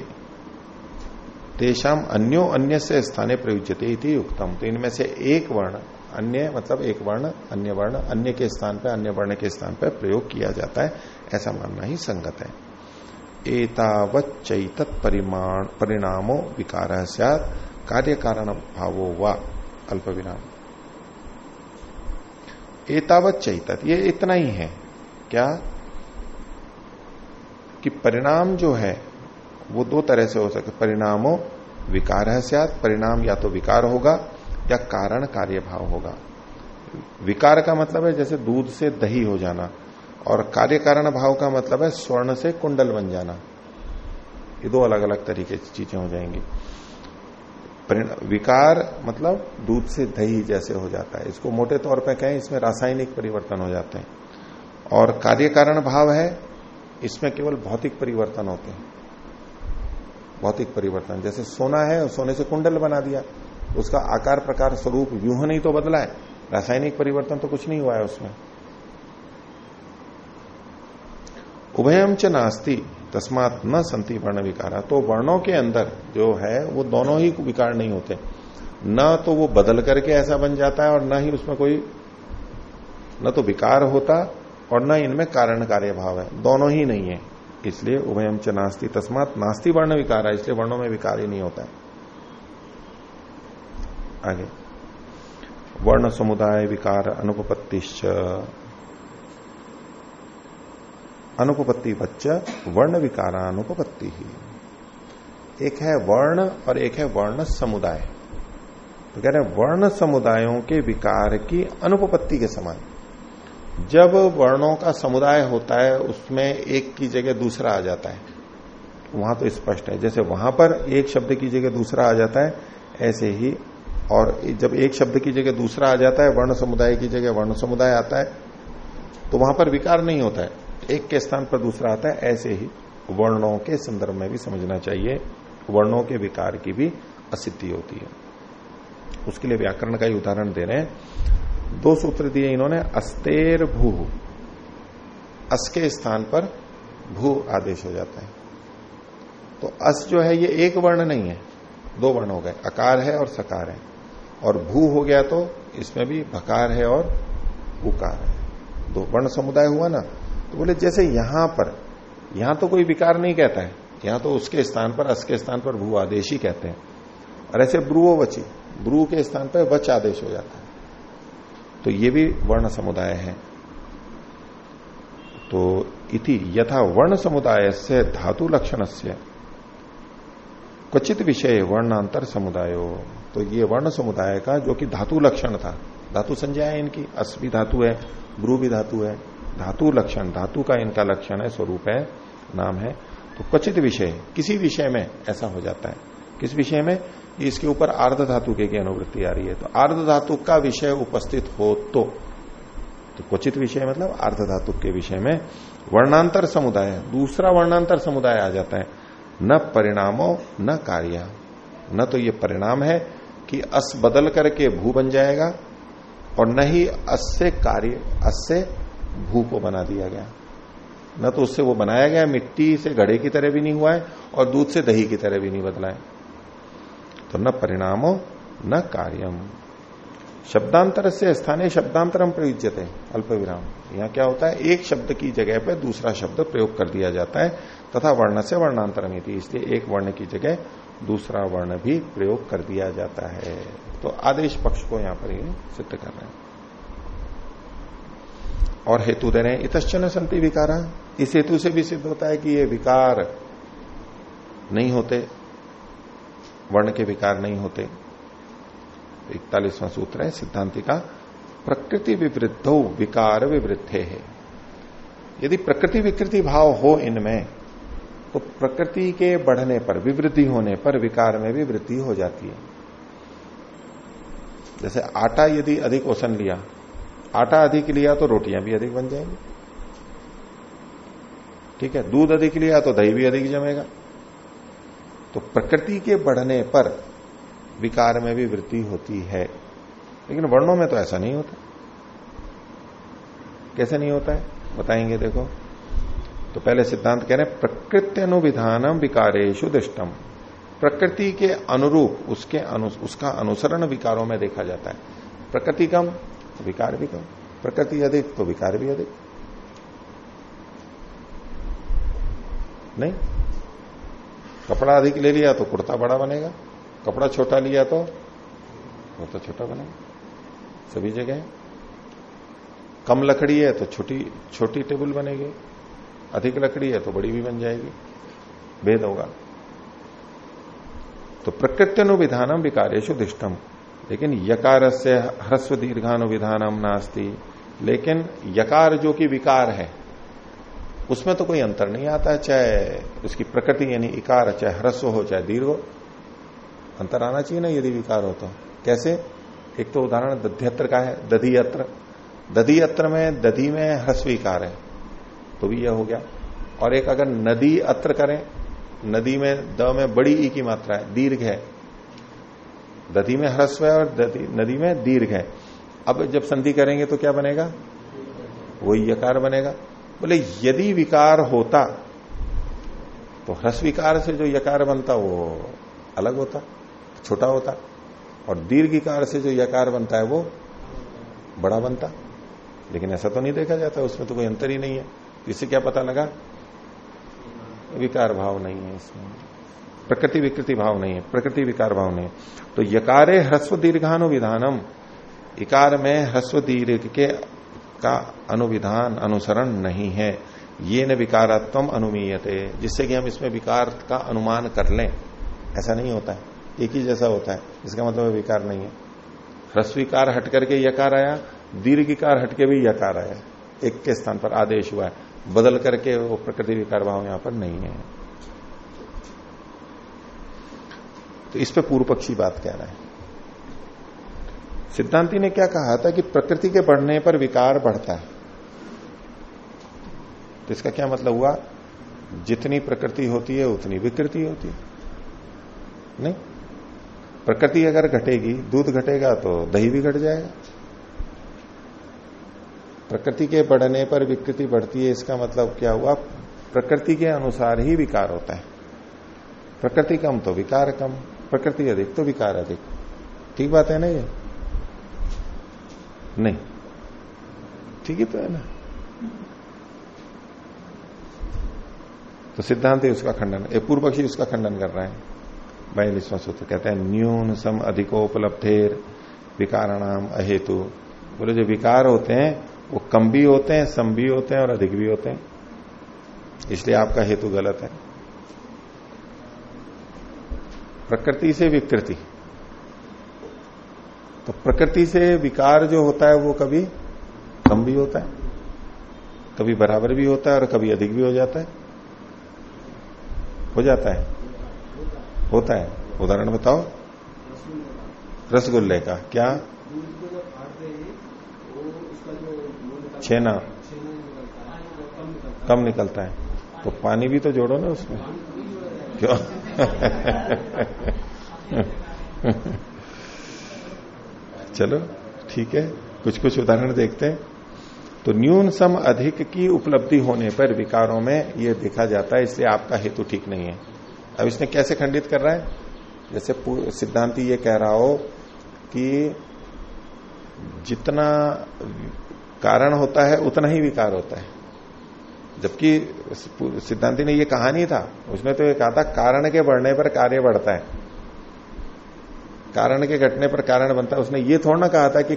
तेषाम अन्यो अन्य से स्थाने प्रयुज्यते इति उत्तम तो इनमें से एक वर्ण, अन्य मतलब एक वर्ण, अन्य वर्ण, अन्य के स्थान पर अन्य वर्ण के स्थान पर प्रयोग किया जाता है। ऐसा मानना ही संगत है। एतावच्चैत परिमाण, परिणामो विकार कार्य कारण भावो व? अल्प विराम एतावत ये इतना ही है। क्या? कि परिणाम जो है, वो दो तरह से हो सके परिणामों विकार है सैत परिणाम या तो विकार होगा या कारण कार्य भाव होगा। विकार का मतलब है जैसे दूध से दही हो जाना और कार्य कारण भाव का मतलब है स्वर्ण से कुंडल बन जाना। ये दो अलग अलग तरीके की चीज़ें हो जाएँगी। विकार मतलब दूध से दही जैसे हो जाता है। इसको मोटे तौर पे कहें, इसमें रासायनिक परिवर्तन हो जाते हैं। और कार्य कारण भाव है इसमें केवल भौतिक परिवर्तन होते हैं। भौतिक परिवर्तन, जैसे सोना है, सोने से कुंडल बना दिया, उसका आकार, प्रकार, स्वरूप व्यूह नहीं तो बदला है। रासायनिक परिवर्तन तो कुछ नहीं हुआ है उसमें। उभयम च नास्ती, तस्मात न संति वर्ण विकारा तो वर्णों के अंदर जो है, वो दोनों ही विकार नहीं होते। न तो वो बदल करके ऐसा बन जाता है और न ही उसमें कोई, न तो विकार होता और न इनमें कारण कार्य भाव है। दोनों ही नहीं है। इसलिए उभयम च नास्ती। तस्मात नास्ती वर्ण विकार है, इसलिए वर्णों में विकार ही नहीं होता है। आगे। वर्ण समुदाय विकार अनुपत्तिश्च अनुपपत्ति बच्च वर्ण विकारानुपपत्ति। ही एक है वर्ण और एक है वर्ण समुदाय। तो कह रहे वर्ण समुदायों के विकार की अनुपपत्ति के समान। जब वर्णों का समुदाय होता है, उसमें एक की जगह दूसरा आ जाता है। वहाँ तो स्पष्ट है। जैसे वहाँ पर एक शब्द की जगह दूसरा आ जाता है, ऐसे ही और जब एक शब्द की जगह दूसरा आ जाता है, वर्ण समुदाय की जगह वर्ण समुदाय आता है तो वहाँ पर विकार नहीं होता है। एक के स्थान पर दूसरा आता है, ऐसे ही वर्णों के संदर्भ में भी समझना चाहिए। वर्णों के विकार की भी असिद्धि होती है। उसके लिए व्याकरण का ही उदाहरण दे रहे हैं। दो सूत्र दिए इन्होंने, अस्तेर भू। अस के स्थान पर भू आदेश हो जाता है। तो अस जो है, ये एक वर्ण नहीं है। दो वर्ण हो गए, अकार है और सकार है। और भू हो गया तो इसमें भी भकार है और उकार है। दो वर्ण समुदाय हुआ ना तो बोले जैसे यहाँ पर, यहाँ तो कोई विकार नहीं कहता है। यहाँ तो उसके स्थान पर, अस के स्थान पर भू आदेश ही कहते हैं। और ऐसे ब्रुवो वची, ब्रू के स्थान पर वच आदेश हो जाता है। तो ये भी वर्ण समुदाय है। तो इति यथा वर्ण समुदाय से धातु लक्षण से क्वचित विषय वर्णांतर समुदाय। तो ये वर्ण समुदाय का जो कि धातु लक्षण था। धातु संज्ञा है इनकी अस भी धातु है ब्रू भी धातु है। धातु लक्षण, धातु का इनका लक्षण है, स्वरूप है, नाम है। तो क्वचित विषय, किसी विषय में ऐसा हो जाता है। किस विषय में? इसके ऊपर आर्ध धातु के अनुवृत्ति आ रही है। तो आर्ध धातु का विषय उपस्थित हो तो तो क्वचित विषय मतलब आर्ध धातु के विषय में वर्णांतर समुदाय, दूसरा वर्णांतर समुदाय आ जाता है। न परिणामो, न कार्य। न तो ये परिणाम है कि अस बदल करके भू बन जाएगा और न ही अस से कार्य, अस से भू को बना दिया गया। न तो उससे वो बनाया गया, मिट्टी से घड़े की तरह भी नहीं हुआ है और दूध से दही की तरह भी नहीं बदला है। तो न परिणामो, न कार्यम। शब्दांतर से स्थानीय शब्दांतरम प्रयुज्यते अल्प विराम यहाँ क्या होता है, एक शब्द की जगह पर दूसरा शब्द प्रयोग कर दिया जाता है, तथा वर्ण से वर्णांतरम इसलिए एक वर्ण की जगह दूसरा वर्ण भी प्रयोग कर दिया जाता है। तो आदेश पक्ष को यहाँ पर सिद्ध कर रहे हैं। और हेतु दे रहे हैं, इतश्चन संति विकारा। इस हेतु से भी सिद्ध होता है कि ये विकार नहीं होते। वर्ण के विकार नहीं होते। इकतालीसवां सूत्र है, सिद्धांति का, प्रकृति विवृद्धो, विकार विवृद्धे है। यदि प्रकृति विकृति भाव हो इनमें तो प्रकृति के बढ़ने पर, विवृद्धि होने पर विकार में भी वृद्धि हो जाती है। जैसे आटा यदि अधिक ओसन लिया, आटा अधिक लिया तो रोटियाँ भी अधिक बन जाएँगी। ठीक है, दूध अधिक लिया तो दही भी अधिक जमेगा। तो प्रकृति के बढ़ने पर विकार में भी वृद्धि होती है। लेकिन वर्णों में तो ऐसा नहीं होता। कैसे नहीं होता है? बताएँगे देखो। तो पहले सिद्धांत कह रहे हैं प्रकृति अनुविधानम विकारेशु दृष्टम। प्रकृति के अनुरूप उसके अनु, उसका अनुसरण विकारों में देखा जाता है। प्रकृति कम तो विकार भी कम। प्रकृति अधिक तो विकार भी अधिक। नहीं? कपड़ा अधिक ले लिया तो कुर्ता बड़ा बनेगा। कपड़ा छोटा लिया तो कुर्ता छोटा बनेगा। सभी जगह कम लकड़ी है तो छोटी छोटी टेबल बनेगी। अधिक लकड़ी है तो बड़ी भी बन जाएगी। भेद होगा। तो प्रकृत्यनुविधानम विकारेशु दिष्टम। लेकिन यकार से ह्रस्व दीर्घानुविधानम नास्ती। लेकिन यकार जो कि विकार है उसमें तो कोई अंतर नहीं आता है चाहे उसकी प्रकृति यानी इकार, चाहे ह्रस्व हो, चाहे दीर्घ हो। अंतर आना चाहिए ना यदि विकार हो तो। कैसे? एक तो उदाहरण दध्यत्र का है दधी अत्र दधी अत्र में, दधी में ह्रस्वीकार है तो भी यह हो गया। और एक अगर नदी अत्र करें, नदी में, द में बड़ी ई की मात्रा है, दीर्घ है। दधी में ह्रस्व है और नदी में दीर्घ है। अब जब संधि करेंगे तो क्या बनेगा? वही यकार बनेगा। बोले, यदि विकार होता तो ह्रस्व विकार से जो यकार बनता, वो अलग होता, छोटा होता, और दीर्घिकार से जो यकार बनता है, वो बड़ा बनता। लेकिन ऐसा तो नहीं देखा जाता, उसमें तो कोई अंतर ही नहीं है। इससे क्या पता लगा? विकार भाव नहीं है इसमें। प्रकृति विकृति भाव नहीं है, प्रकृति विकार भाव नहीं है। तो यकारे ह्रस्व दीर्घानुविधानम इकार में ह्रस्व दीर्घ के का अनुविधान, अनुसरण नहीं है। ये न विकारात्म अनुमीयते, जिससे कि हम इसमें विकार का अनुमान कर लें। ऐसा नहीं होता है। एक ही जैसा होता है। इसका मतलब विकार नहीं है। ह्रस्वीकार हट करके यकार आया दीर्घिकार हटके भी यकार आया। एक के स्थान पर आदेश हुआ है। बदल करके वो प्रकृति विकार भाव यहाँ पर नहीं है। तो इस पे पूर्व पक्षी बात कह रहा है। सिद्धांति ने क्या कहा था कि प्रकृति के बढ़ने पर विकार बढ़ता है। तो इसका क्या मतलब हुआ? जितनी प्रकृति होती है, उतनी विकृति होती है। नहीं? प्रकृति अगर घटेगी, दूध घटेगा तो दही भी घट जाएगा। प्रकृति के बढ़ने पर विकृति बढ़ती है, इसका मतलब क्या हुआ? प्रकृति के अनुसार ही विकार होता है। प्रकृति कम तो विकार कम, प्रकृति अधिक तो विकार अधिक। ठीक बात है ना ये? नहीं। ठीक ही तो है ना? तो सिद्धांत ही उसका खंडन एक पूर्व पक्षी उसका खंडन कर रहा है। बयालीसवां सूत्र कहते हैं न्यून सम अधिकोपलब्धेर विकारणाम अहेतु। बोले जो विकार होते हैं वो कम भी होते हैं सम भी होते हैं और अधिक भी होते हैं। इसलिए आपका हेतु गलत है। प्रकृति से विकृति। तो प्रकृति से विकार जो होता है वो कभी कम भी होता है, कभी बराबर भी होता है और कभी अधिक भी हो जाता है। हो जाता है। होता है। उदाहरण बताओ। रसगुल्ले का। क्या? छेना। कम निकलता है। तो पानी भी तो जोड़ो ना उसमें। क्यों? चलो, ठीक है कुछ कुछ उदाहरण देखते हैं। तो न्यून सम अधिक की उपलब्धि होने पर विकारों में यह देखा जाता है इसलिए आपका हेतु ठीक नहीं है। अब इसने कैसे खंडित कर रहा है? जैसे सिद्धांति ये कह रहा हो कि जितना कारण होता है, उतना ही विकार होता है। जबकि सिद्धांति ने ये कहा नहीं था, उसने तो ये कहा था, कारण के बढ़ने पर कार्य बढ़ता है। कारण के घटने पर कारण बनता है। उसने ये थोड़ा ना कहा था कि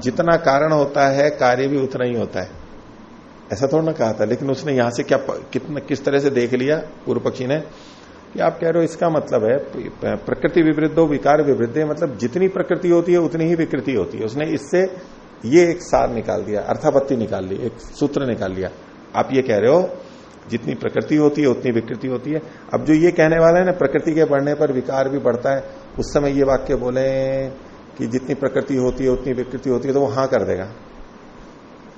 जितना कारण होता है, कार्य भी उतना ही होता है। ऐसा थोड़ा ना कहा था, लेकिन उसने यहाँ से क्या कितना, किस तरह से देख लिया, पूर्व पक्षी ने? कि आप कह रहे हो इसका मतलब है प्रकृति विवृद्ध विकार विवृद्ध मतलब जितनी प्रकृति होती है, उतनी ही विकृति होती है। उसने इससे ये एक सार निकाल दिया, अर्थापत्ति निकाल ली, एक सूत्र निकाल लिया। आप ये कह रहे हो, जितनी प्रकृति होती है, उतनी विकृति होती है। अब जो ये कहने वाला है ना, प्रकृति के बढ़ने पर विकार भी बढ़ता है उस समय ये वाक्य बोले कि जितनी प्रकृति होती है, उतनी विकृति होती है तो वो हाँ कर देगा।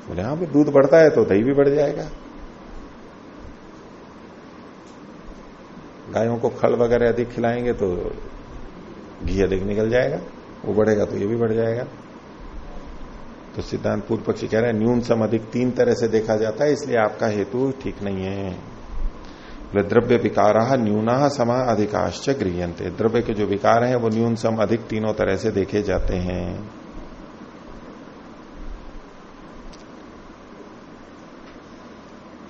बोले हाँ भाई, दूध बढ़ता है तो दही भी बढ़ जाएगा। गायों को खल वगैरह अधिक खिलाएँगे तो घी अधिक निकल जाएगा, वो बढ़ेगा तो ये भी बढ़ जाएगा। तो सिद्धांत पूर्व पक्षी कह रहे हैं न्यून सम अधिक तीन तरह से देखा जाता है, इसलिए आपका हेतु ठीक नहीं है। द्रव्य विकार न्यूना समा अधिकाश्च गृहते द्रव्य के जो विकार हैं, वो न्यून सम अधिक तीनों तरह से देखे जाते हैं।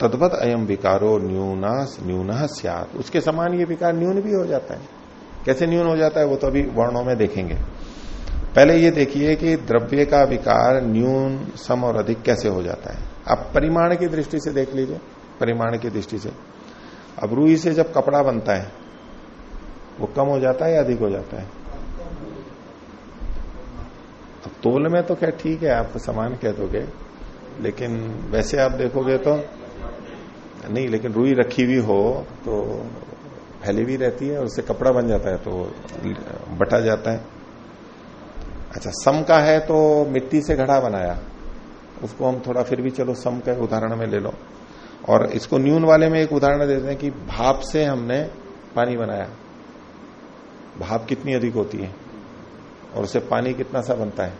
तद्वत अयम विकारो न्यूना, न्यून सियात। उसके समान ये विकार न्यून भी हो जाता है। कैसे न्यून हो जाता है, वो तो अभी वर्णों में देखेंगे। पहले ये देखिए कि द्रव्य का विकार न्यून, सम और अधिक कैसे हो जाता है। आप परिमाण की दृष्टि से देख लीजिए। परिमाण की दृष्टि से। अब रुई से जब कपड़ा बनता है, वो कम हो जाता है या अधिक हो जाता है? अब तोल में तो क्या ठीक है, आप समान कह दोगे, लेकिन वैसे आप देखोगे तो नहीं, लेकिन रुई रखी हुई हो तो फैली भी रहती है और उससे कपड़ा बन जाता है तो बटा जाता है। अच्छा सम का है तो मिट्टी से घड़ा बनाया, उसको हम थोड़ा फिर भी चलो, सम का उदाहरण में ले लो। और इसको न्यून वाले में एक उदाहरण देते हैं कि भाप से हमने पानी बनाया। भाप कितनी अधिक होती है? और उससे पानी कितना सा बनता है?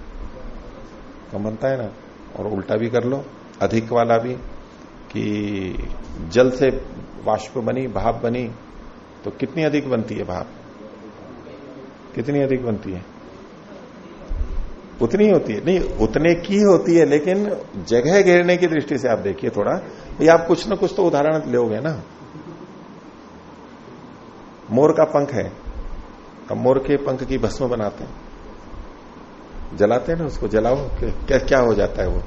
कम बनता है ना? और उल्टा भी कर लो। अधिक वाला भी कि जल से वाष्प बनी, भाप बनी तो कितनी अधिक बनती है भाप? कितनी अधिक बनती है? उतनी होती है। नहीं, उतने की होती है, लेकिन जगह घेरने की दृष्टि से आप देखिए थोड़ा। ये आप कुछ ना कुछ तो उदाहरण लोगे ना। मोर का पंख है, अब मोर के पंख की भस्म बनाते हैं। जलाते हैं ना उसको, जलाओ क्या क्या हो जाता है वो?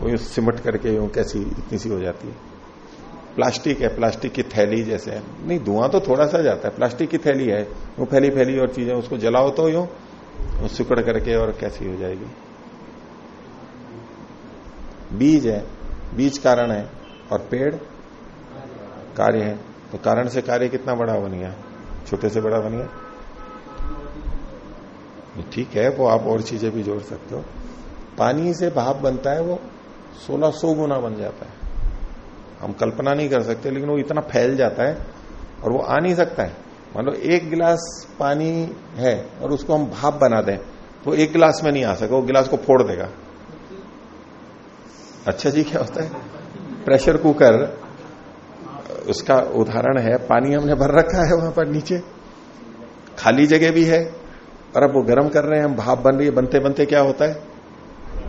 वो सिमट करके यूँ कैसी, इतनी सी हो जाती है। प्लास्टिक है, प्लास्टिक की थैली जैसे। है नहीं, धुआँ तो थोड़ा सा जाता है, प्लास्टिक की थैली है। वो फैली फैली और चीज़ें, उसको जलाओ तो यूँ सुकड़ करके और कैसी हो जाएगी। बीज है, बीज कारण है। और पेड़? कार्य है। तो कारण से कार्य कितना बड़ा बन गया? छोटे से बड़ा बन गया? ठीक है, वो आप और चीज़ें भी जोड़ सकते हो। पानी से भाप बनता है, वो 1600 गुना बन जाता है। हम कल्पना नहीं कर सकते, लेकिन वो इतना फैल जाता है और वो आ नहीं सकता है। मान लो एक गिलास पानी है और उसको हम भाप बना दें तो एक गिलास में नहीं आ सका, वो गिलास को फोड़ देगा। अच्छा जी, क्या होता है? प्रेशर कुकर, उसका उदाहरण है, पानी हमने भर रखा है वहाँ पर नीचे। खाली जगह भी है, और अब वो गर्म कर रहे हैं, हम भाप बन रही है, बनते बनते क्या होता है?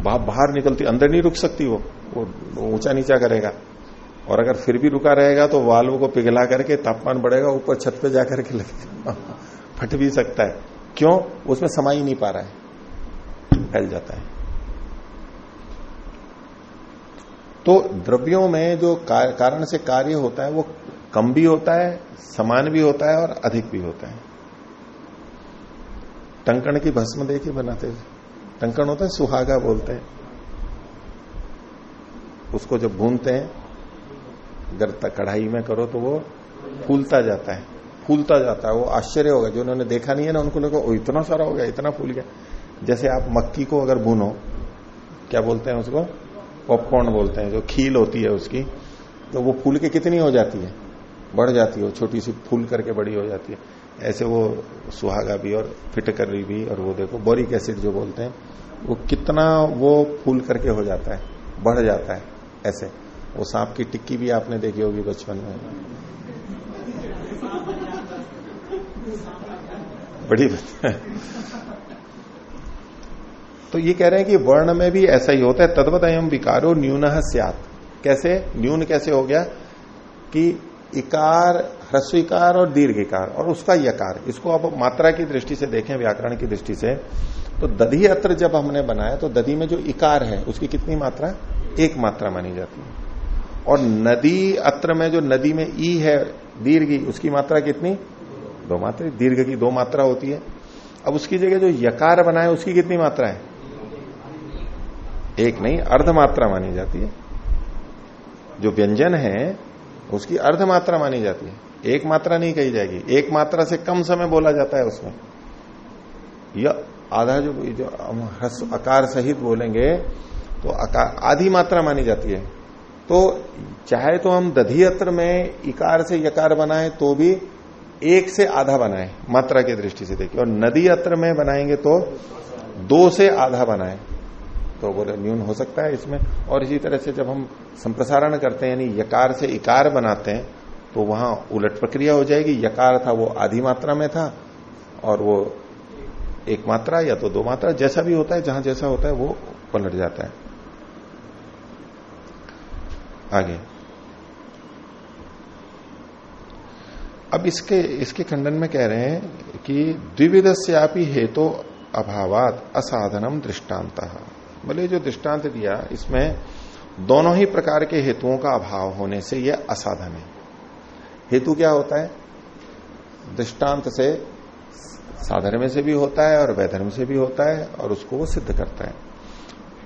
भाप बाहर निकलती, अंदर नहीं रुक सकती वो वो ऊँचा नीचा करेगा। और अगर फिर भी रुका रहेगा तो वाल्व को पिघला करके तापमान बढ़ेगा, ऊपर छत पे जाकर के लगेगा। फट भी सकता है। क्यों? उसमें समा ही नहीं पा रहा है। फैल जाता है। तो द्रव्यों में जो कारण से कार्य होता है, वो कम भी होता है, समान भी होता है और अधिक भी होता है। टंकण की भस्म देखिए बनाते टंकण होता है, सुहागा बोलते हैं। उसको जब भूनते हैं, अगर कढ़ाई में करो तो वो फूलता जाता है। फूलता जाता है, वो आश्चर्य होगा। जो उन्होंने देखा नहीं है ना, उनको लगा इतना सारा हो गया, इतना फूल गया। जैसे आप मक्की को अगर भूनो, क्या बोलते हैं उसको? पॉपकॉर्न बोलते हैं, जो खील होती है उसकी तो वो फूल के कितनी हो जाती है? बढ़ जाती है छोटी सी फूल करके बड़ी हो जाती है। ऐसे वो सुहागा भी और फिटकरी भी और वो देखो, बोरिक एसिड जो बोलते हैं, वो कितना वो फूल करके हो जाता है, बढ़ जाता है, ऐसे। वो सांप की टिक्की भी आपने देखी होगी बचपन में। बड़ी तो ये कह रहे हैं कि वर्ण में भी ऐसा ही होता है तद्वत एवं विकारो न्यून सियात। कैसे? न्यून कैसे हो गया? कि इकार ह्रस्विकार और दीर्घ इकार और उसका यकार इसको आप मात्रा की दृष्टि से देखें, व्याकरण की दृष्टि से। तो दधी अत्र जब हमने बनाया तो दधी में जो इकार है, उसकी कितनी मात्रा? एक मात्रा मानी जाती है। और नदी अत्र में जो नदी में ई है, दीर्घी उसकी मात्रा कितनी? दो मात्रा। दीर्घ की दो मात्रा होती है। अब उसकी जगह जो यकार बनाए उसकी कितनी मात्रा है? एक नहीं अर्ध मात्रा मानी जाती है। जो व्यंजन है, उसकी अर्ध मात्रा मानी जाती है। एक मात्रा नहीं कही जाएगी। एक मात्रा से कम समय बोला जाता है उसमें। यह आधा जो जो हम अकार सहित बोलेंगे तो अकार, आधी मात्रा मानी जाती है। तो चाहे तो हम दधियत्र में इकार से यकार बनाए तो भी एक से आधा बनाए, मात्रा की दृष्टि से देखिए। और नदी अत्र में बनाएँगे तो दो से आधा बनाए। तो बोले न्यून हो सकता है इसमें। और इसी तरह से जब हम संप्रसारण करते हैं, यानी यकार से इकार बनाते हैं तो वहाँ उलट प्रक्रिया हो जाएगी। यकार था, वो आधी मात्रा में था, और वो एक मात्रा या तो दो मात्रा, जैसा भी होता है, जहाँ जैसा होता है, वो पलट जाता है। आगे। अब इसके इसके खंडन में कह रहे हैं कि द्विविधस्यापि हेतु तो अभावात असाधनम दृष्टांत बोले जो दृष्टांत दिया, इसमें दोनों ही प्रकार के हेतुओं का अभाव होने से यह असाधन है। हेतु क्या होता है? दृष्टांत से साधर्म से भी होता है और वैधर्म से भी होता है और उसको वो सिद्ध करता है।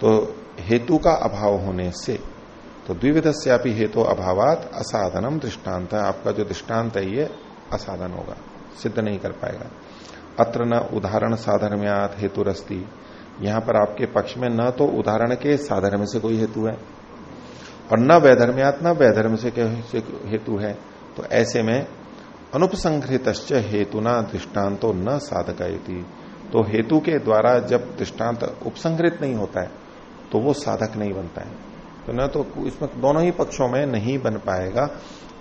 तो हेतु का अभाव होने से तो द्विविधस्यापि हेतु अभावात असाधनम दृष्टांत। आपका जो दृष्टांत है, ये असाधन होगा, सिद्ध नहीं कर पाएगा। अत्र न उदाहरण साधर्म्यात हेतु रस्ती यहाँ पर आपके पक्ष में न तो उदाहरण के साधर्म से कोई हेतु है, और न वैधर्म्यात, न वैधर्म से हेतु है। तो ऐसे में अनुपसंहृत हेतुना दृष्टान्तो न साधक तो हेतु के द्वारा जब दृष्टांत उपसंहृत नहीं होता है तो वो साधक नहीं बनता है। तो न तो इसमें दोनों ही पक्षों में नहीं बन पाएगा,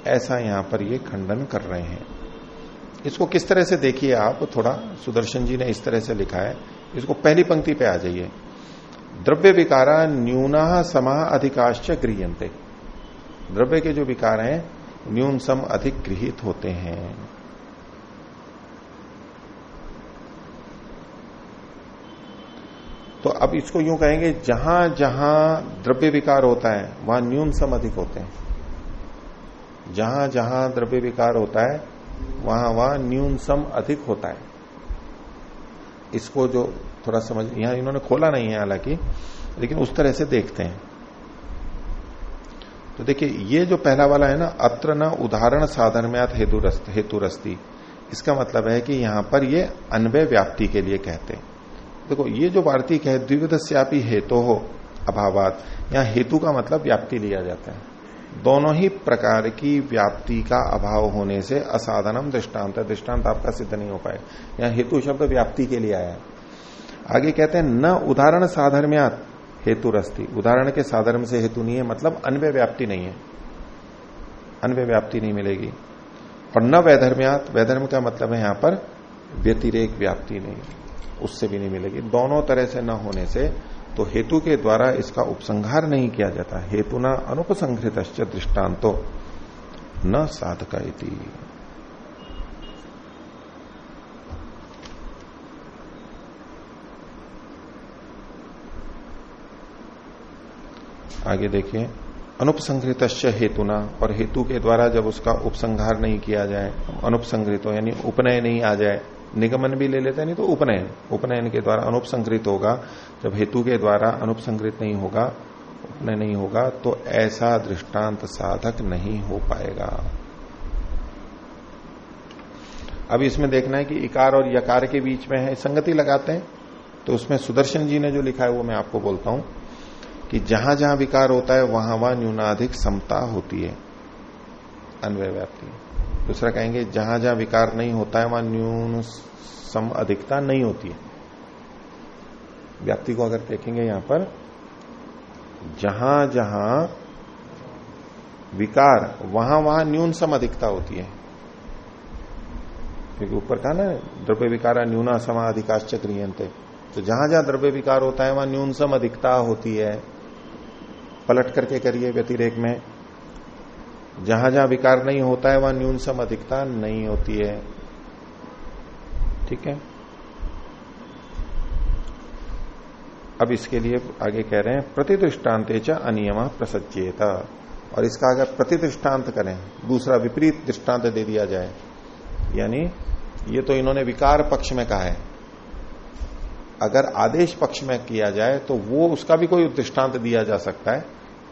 ऐसा यहाँ पर ये खंडन कर रहे हैं। इसको किस तरह से देखिए आप? थोड़ा सुदर्शन जी ने इस तरह से लिखा है इसको पहली पंक्ति पे आ जाइए। द्रव्य विकारा न्यूना समा अधिकाश्च गृहते द्रव्य के जो विकार हैं, न्यून सम अधिक गृहित होते हैं। तो अब इसको यूँ कहेंगे, जहाँ जहाँ द्रव्य विकार होता है, वहाँ न्यून सम अधिक होते हैं। जहाँ जहाँ द्रव्य विकार होता है, वहाँ वहाँ न्यून सम अधिक होता है। इसको जो थोड़ा समझ, यहाँ इन्होंने खोला नहीं है हालाँकि, लेकिन उस तरह से देखते हैं। तो देखिए, ये जो पहला वाला है ना, अत्र न उदाहरण साधर्म्यात हेतु हेतु रस्ती। इसका मतलब है कि यहाँ पर ये अनवय व्याप्ति के लिए कहते हैं। देखो, ये जो वार्तिक है, द्विविधस्यापी हेतु हो अभावात, यहाँ हेतु का मतलब व्याप्ति लिया जाता है। दोनों ही प्रकार की व्याप्ति का अभाव होने से असाधनम दृष्टांत दृष्टांत आपका सिद्ध नहीं हो पाए यहाँ हेतु शब्द व्याप्ति के लिए आया। आगे कहते हैं, न उदाहरण साधर्म्यात हेतु रस्ती। उदाहरण के साधर्म से हेतु नहीं है मतलब अन्वय व्याप्ति नहीं है। अन्वय व्याप्ति नहीं मिलेगी। और न वैधर्म्यात वैधर्म का मतलब है यहाँ पर? व्यतिरेक व्याप्ति नहीं उससे भी नहीं मिलेगी। दोनों तरह से न होने से तो हेतु के द्वारा इसका उपसंहार नहीं किया जाता। हेतु न अनुपसंहृत दृष्टांतो न साधक आगे देखिए अनुपसंहृत हेतुना, और हेतु के द्वारा जब उसका उपसंहार नहीं किया जाए, अनुपसंहृत यानी उपनय नहीं आ जाए निगमन भी ले लेते हैं, नहीं तो उपनयन। उपनयन के द्वारा अनुपसंकृत होगा। जब हेतु के द्वारा अनुपसंकृत नहीं होगा, उपनयन नहीं होगा तो ऐसा दृष्टांत साधक नहीं हो पाएगा। अब इसमें देखना है कि इकार और यकार के बीच में है, संगति लगाते हैं। तो उसमें सुदर्शन जी ने जो लिखा है, वो मैं आपको बोलता हूँ कि जहाँ जहाँ विकार होता है वहाँ वहाँ न्यूनाधिक समता होती है, अन्वय व्याप्ति। दूसरा कहेंगे, जहाँ जहाँ विकार नहीं होता है, वहाँ न्यून सम अधिकता नहीं होती है। व्याप्ति को अगर देखेंगे यहाँ पर, जहाँ जहाँ विकार, वहाँ वहाँ न्यून सम अधिकता होती है। क्योंकि ऊपर कहा ना, द्रव्य विकार न्यूना समा अधिकाश्च क्रियंते तो जहाँ जहाँ द्रव्य विकार होता है, वहाँ न्यूनतम अधिकता होती है। पलट करके करिए व्यतिरेक में। जहाँ जहाँ विकार नहीं होता है, वहाँ न्यूनतम अधिकता नहीं होती है। ठीक है? अब इसके लिए आगे कह रहे हैं, प्रतिदृष्टान्त अनियम प्रसज्जेत और इसका अगर प्रतिदृष्टांत करें, दूसरा विपरीत दृष्टांत दे दिया जाए, यानी ये तो इन्होंने विकार पक्ष में कहा है। अगर आदेश पक्ष में किया जाए तो वो उसका भी कोई दृष्टांत दिया जा सकता है।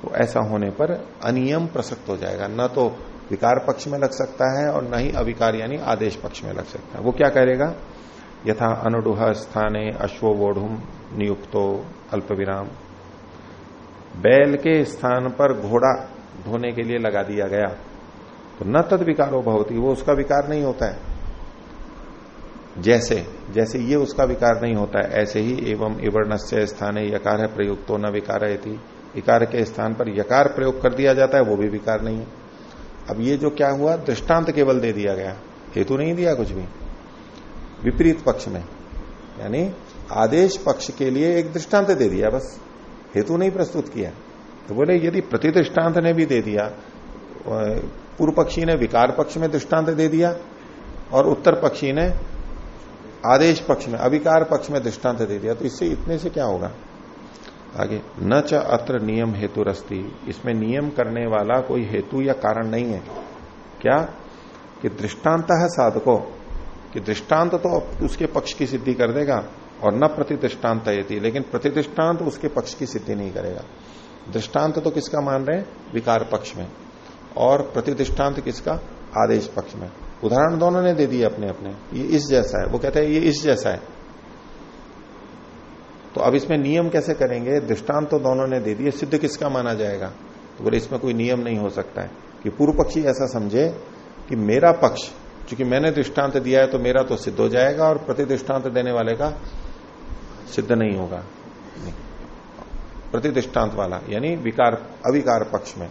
तो ऐसा होने पर अनियम प्रसक्त हो जाएगा। न तो विकार पक्ष में लग सकता है और न ही अविकार यानी आदेश पक्ष में लग सकता है। वो क्या करेगा? यथा अनुडुह स्थाने अश्वो वोढ़ुम नियुक्तो अल्प विराम बैल के स्थान पर घोड़ा धोने के लिए लगा दिया गया। तो न तद विकारो भवती, वो उसका विकार नहीं होता है। जैसे जैसे ये उसका विकार नहीं होता है, ऐसे ही एवं इवर्णस्य स्थान यकार है प्रयुक्तो न विकार थी विकार के स्थान पर यकार प्रयोग कर दिया जाता है, वो भी विकार नहीं है। अब ये जो क्या हुआ, दृष्टांत केवल दे दिया गया, हेतु नहीं दिया कुछ भी। विपरीत पक्ष में, यानी आदेश पक्ष के लिए एक दृष्टांत दे दिया, बस, हेतु नहीं प्रस्तुत किया। तो बोले, यदि प्रति दृष्टांत ने भी दे दिया पूर्व पक्षी ने विकार पक्ष में दृष्टांत दे दिया, और उत्तर पक्षी ने आदेश पक्ष में, अविकार पक्ष में दृष्टांत दे दिया तो इससे इतने से क्या होगा? आगे, न च अत्र नियम हेतु रस्ती इसमें नियम करने वाला कोई हेतु या कारण नहीं है। क्या? कि दृष्टांत है साधको। कि दृष्टांत तो उसके पक्ष की सिद्धि कर देगा, और न प्रतिदृष्टांत यति। लेकिन प्रतिदृष्टांत उसके पक्ष की सिद्धि नहीं करेगा। दृष्टांत तो किसका मान रहे हैं? विकार पक्ष में। और प्रतिदृष्टांत किसका? आदेश पक्ष में। उदाहरण दोनों ने दे दिए अपने अपने ये इस जैसा है। वो कहते हैं, ये इस जैसा है। तो अब इसमें नियम कैसे करेंगे? दृष्टांत तो दोनों ने दे दिए। सिद्ध किसका माना जाएगा? तो बोले, इसमें कोई नियम नहीं हो सकता है कि पूर्व पक्षी ऐसा समझे कि मेरा पक्ष, चूँकि मैंने दृष्टांत दिया है तो मेरा तो सिद्ध हो जाएगा और प्रति दृष्टांत देने वाले का सिद्ध नहीं होगा। प्रति दृष्टांत वाला, यानी विकार, अविकार पक्ष में।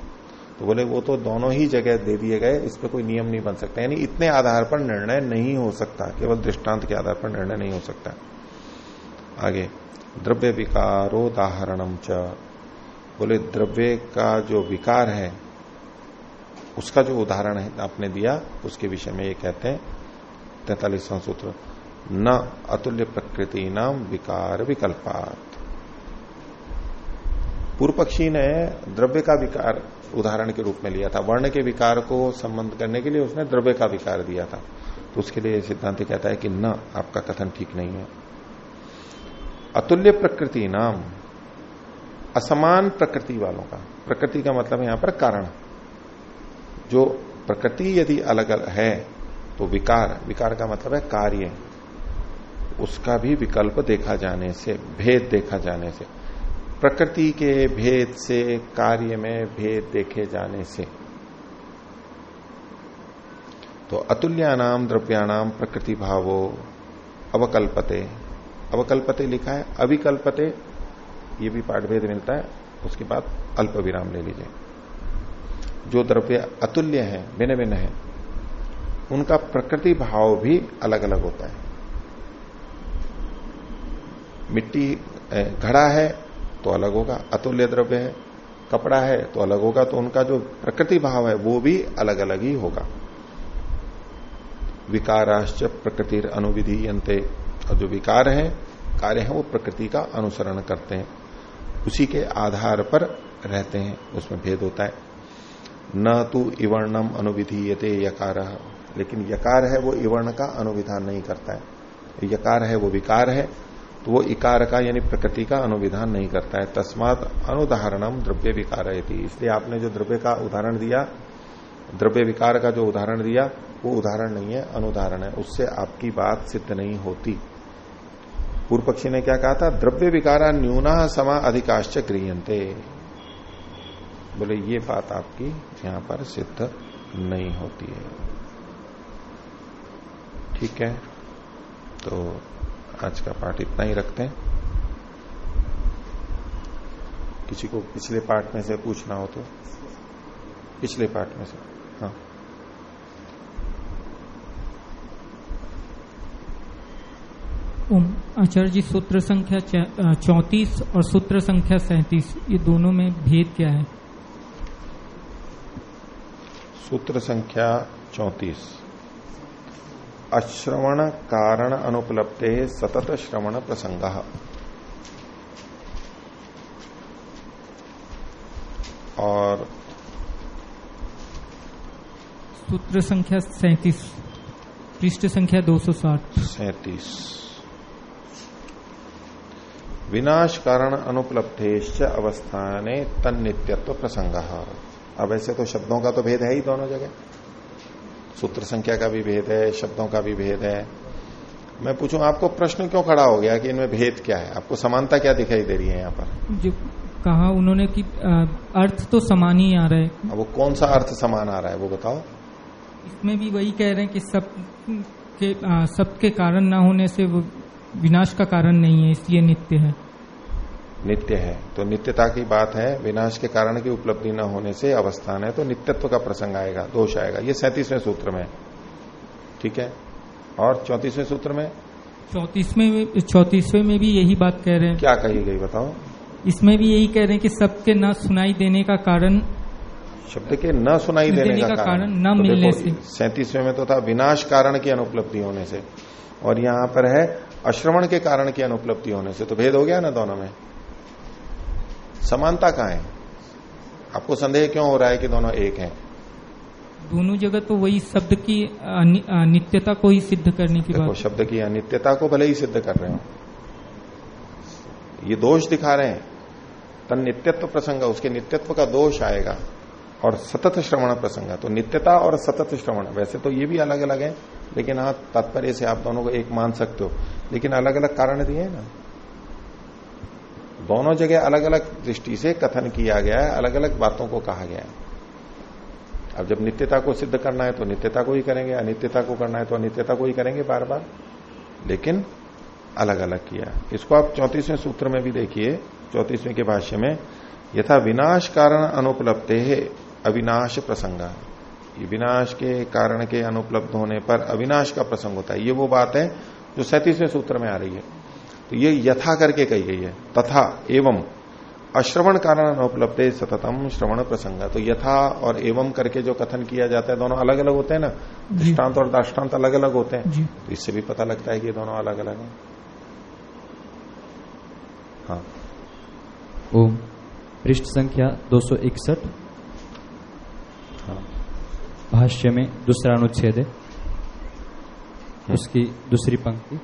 तो बोले, वो तो दोनों ही जगह दे दिए गए, इस पर कोई नियम नहीं बन सकता। यानी इतने आधार पर निर्णय नहीं हो सकता, केवल दृष्टांत के आधार पर निर्णय नहीं हो सकता। आगे। द्रव्य विकारोदाहरणम च। बोले, द्रव्य का जो विकार है, उसका जो उदाहरण है, आपने दिया, उसके विषय में ये कहते हैं, तैतालीसवां सूत्र, न अतुल्य प्रकृति नाम विकार विकल्पात। पूर्व पक्षी ने द्रव्य का विकार उदाहरण के रूप में लिया था। वर्ण के विकार को संबंध करने के लिए उसने द्रव्य का विकार दिया था। तो उसके लिए सिद्धांत कहता है कि न, आपका कथन ठीक नहीं है। अतुल्य प्रकृति नाम, असमान प्रकृति वालों का। प्रकृति का मतलब यहाँ पर कारण। जो प्रकृति यदि अलग अलग है तो विकार। विकार का मतलब है कार्य। उसका भी विकल्प देखा जाने से, भेद देखा जाने से। प्रकृति के भेद से, कार्य में भेद देखे जाने से। तो अतुल्यानाम, द्रव्याणाम, प्रकृति भावो, अवकल्पते। अवकल्पते लिखा है, अविकल्पते, ये भी पाठभेद मिलता है, उसके बाद अल्प विराम ले लीजिए। जो द्रव्य अतुल्य है भिन्न भिन्न है, उनका प्रकृति भाव भी अलग अलग होता है। मिट्टी घड़ा है तो अलग होगा, अतुल्य द्रव्य है, कपड़ा है तो अलग होगा तो उनका जो प्रकृति भाव है, वो भी अलग अलग ही होगा। विकाराश्च प्रकृति अनुविधि और जो विकार है कार्य है, वो प्रकृति का अनुसरण करते हैं। उसी के आधार पर रहते हैं, उसमें भेद होता है। न तो इवर्णम अनुविधि यते यकार। लेकिन यकार है, वो इवर्ण का अनुविधान नहीं करता है। यकार है, वो विकार है तो वो इकार का यानी प्रकृति का अनुविधान नहीं करता है। तस्मात अनुदाहरणम द्रव्य विकार इसलिए आपने जो द्रव्य का उदाहरण दिया, द्रव्य विकार का जो उदाहरण दिया, वो उदाहरण नहीं है अनुदाहरण है। उससे आपकी बात सिद्ध नहीं होती। पूर्व पक्षी ने क्या कहा था? द्रव्य विकारा न्यूना समा अधिकाश्च गृहते बोले, ये बात आपकी यहाँ पर सिद्ध नहीं होती है। ठीक है तो आज का पाठ इतना ही रखते हैं। किसी को पिछले पार्ट में से पूछना हो तो पिछले पार्ट में से हाँ। आचार्य जी सूत्र संख्या चौतीस और सूत्र संख्या सैतीस ये दोनों में भेद क्या है? सूत्र संख्या चौतीस। अश्रवण कारण अनुपलब्धे सतत श्रवण प्रसंग। और सूत्र संख्या सैतीस पृष्ठ संख्या दो सौ साठ। सैतीस। विनाश कारण अनुपलब्धेश्च अवस्थाने तन नित्यत्व प्रसंग। अब ऐसे तो शब्दों का तो भेद है ही दोनों जगह। सूत्र संख्या का भी भेद है शब्दों का भी भेद है। मैं पूछूँ आपको प्रश्न क्यों खड़ा हो गया कि इनमें भेद क्या है? आपको समानता क्या दिखाई दे रही है यहाँ पर? जो कहा उन्होंने कि अर्थ तो समान ही आ रहा है। अब वो कौन सा अर्थ समान आ रहा है वो बताओ। इसमें भी वही कह रहे हैं कि सब के सबके कारण ना होने से वो विनाश का कारण नहीं है इसलिए नित्य है। नित्य है। तो नित्यता की बात है विनाश के कारण की उपलब्धि न होने से अवस्थान है तो नित्यत्व का प्रसंग आएगा दोष आएगा। ये सैंतीसवें सूत्र में। ठीक है? और चौतीसवें सूत्र में? चौतीसवें चौतीसवें में भी यही बात कह रहे हैं। क्या कही गई बताओ। इसमें भी यही कह रहे हैं कि सबके न सुनाई देने का कारण शब्द के न सुनाई देने, देने का, का कारण। न तो मिलने से। सैतीसवें में तो था विनाश कारण की अनुपलब्धि होने से। और यहाँ पर है अश्रवण के कारण की अनुपलब्धि होने से। तो भेद हो गया ना दोनों में? समानता कहा है? आपको संदेह क्यों हो रहा है कि दोनों एक हैं? दोनों जगह तो वही शब्द की नित्यता को ही सिद्ध करने की बात। शब्द की अनित्यता को भले ही सिद्ध कर रहे हो। ये दोष दिखा रहे हैं। तन नित्यत्व प्रसंग उसके नित्यत्व का दोष आएगा और सतत श्रवण प्रसंग। तो नित्यता और सतत श्रवण वैसे तो ये भी अलग अलग है लेकिन हाँ तात्पर्य से आप दोनों को एक मान सकते हो। लेकिन अलग अलग कारण दिए ना। दोनों जगह अलग अलग दृष्टि से कथन किया गया है अलग अलग बातों को कहा गया है। अब जब नित्यता को सिद्ध करना है तो नित्यता को ही करेंगे, अनित्यता को करना है तो अनित्यता को ही करेंगे बार बार लेकिन अलग अलग किया इसको आप चौतीसवें सूत्र में भी देखिए। चौतीसवें के भाष्य में, यथा विनाश कारण अनुपलब्ध है, अविनाश प्रसंग। ये विनाश के कारण के अनुपलब्ध होने पर अविनाश का प्रसंग होता है। ये वो बात है जो सैतीसवें सूत्र में आ रही है। तो ये यथा करके कही गई है। तथा एवं। अश्रवण कारण अनुपलब्ध सततम श्रवण प्रसंग। तो यथा और एवं करके जो कथन किया जाता है दोनों अलग अलग होते हैं ना? दृष्टांत और दाष्टान्त अलग अलग होते हैं। तो इससे भी पता लगता है कि ये दोनों अलग अलग है। हाँ। ओम। पृष्ठ संख्या दो सौ इकसठ। हाँ। भाष्य में दूसरा अनुच्छेद है। हम्म। उसकी दूसरी पंक्ति।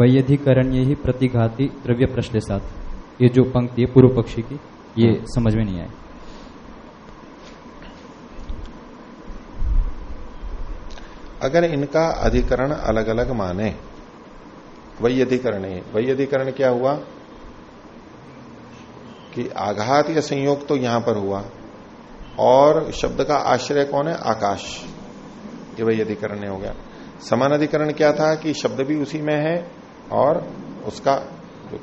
वैयधिकरण ही प्रतिघाती द्रव्य प्रश्लेषात ये जो पंक्ति है पूर्व पक्षी की ये हाँ। समझ में नहीं आए। अगर इनका अधिकरण अलग अलग माने वैयधिकरण वैयधिकरण क्या हुआ? कि आघात या संयोग तो यहाँ पर हुआ और शब्द का आश्रय कौन है? आकाश। ये वैयधिकरण हो गया। समान अधिकरण क्या था कि शब्द भी उसी में है और उसका जो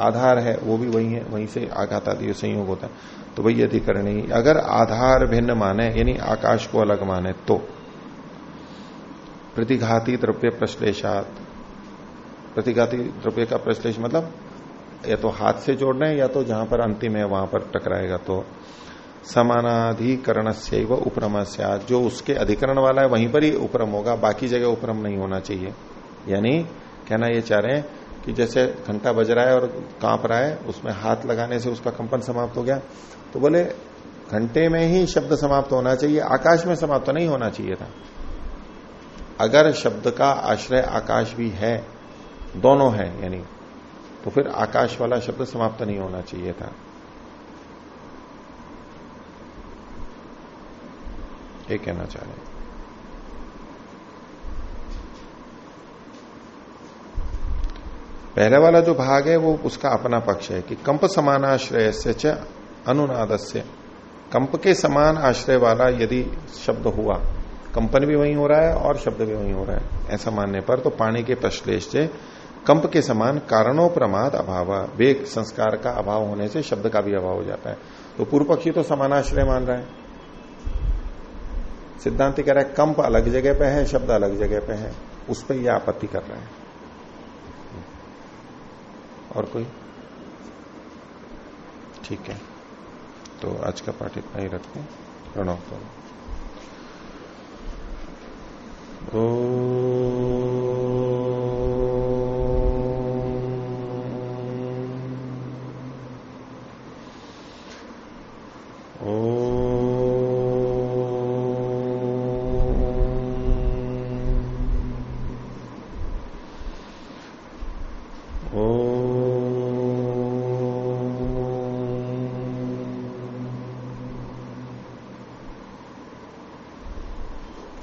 आधार है, वो भी वही है, वहीं से आघात आदि संयोग होता है। तो वही अधिकरण ही, अगर आधार भिन्न माने, यानी आकाश को अलग माने तो। प्रतिघाती द्रव्य प्रश्लेषात। प्रतिघाती द्रव्य का प्रश्लेष मतलब या तो हाथ से जोड़ना है, या तो जहाँ पर अंतिम है, वहाँ पर टकराएगा तो। समानाधिकरण से व उपरम जो उसके अधिकरण वाला है, वहीं पर ही उपरम होगा, बाकी जगह उपरम नहीं होना चाहिए। यानी कहना ये चाह रहे हैं कि जैसे घंटा बज रहा है और काँप रहा है, उसमें हाथ लगाने से उसका कंपन समाप्त हो गया। तो बोले, घंटे में ही शब्द समाप्त होना चाहिए, आकाश में समाप्त नहीं होना चाहिए था। अगर शब्द का आश्रय आकाश भी है, दोनों है, यानी तो फिर आकाश वाला शब्द समाप्त नहीं होना चाहिए था। ये कहना चाह रहे पहले वाला जो भाग है, वो उसका अपना पक्ष है कि कंप समानाश्रय से अनुनाद से कंप के समान आश्रय वाला यदि शब्द हुआ, कंपन भी वही हो रहा है और शब्द भी वही हो रहा है, ऐसा मानने पर तो पानी के प्रश्लेष से कंप के समान कारणों प्रमाद अभाव, वेग संस्कार का अभाव होने से शब्द का भी अभाव हो जाता है। तो पूर्व पक्षी तो समानाश्रय मान रहा है। सिद्धांत कह रहा है, कंप अलग जगह पे है, शब्द अलग जगह पे है, उस पर यह आपत्ति कर रहा है। और कोई? ठीक है। तो आज का पाठ इतना ही रखते हैं। प्रणव तो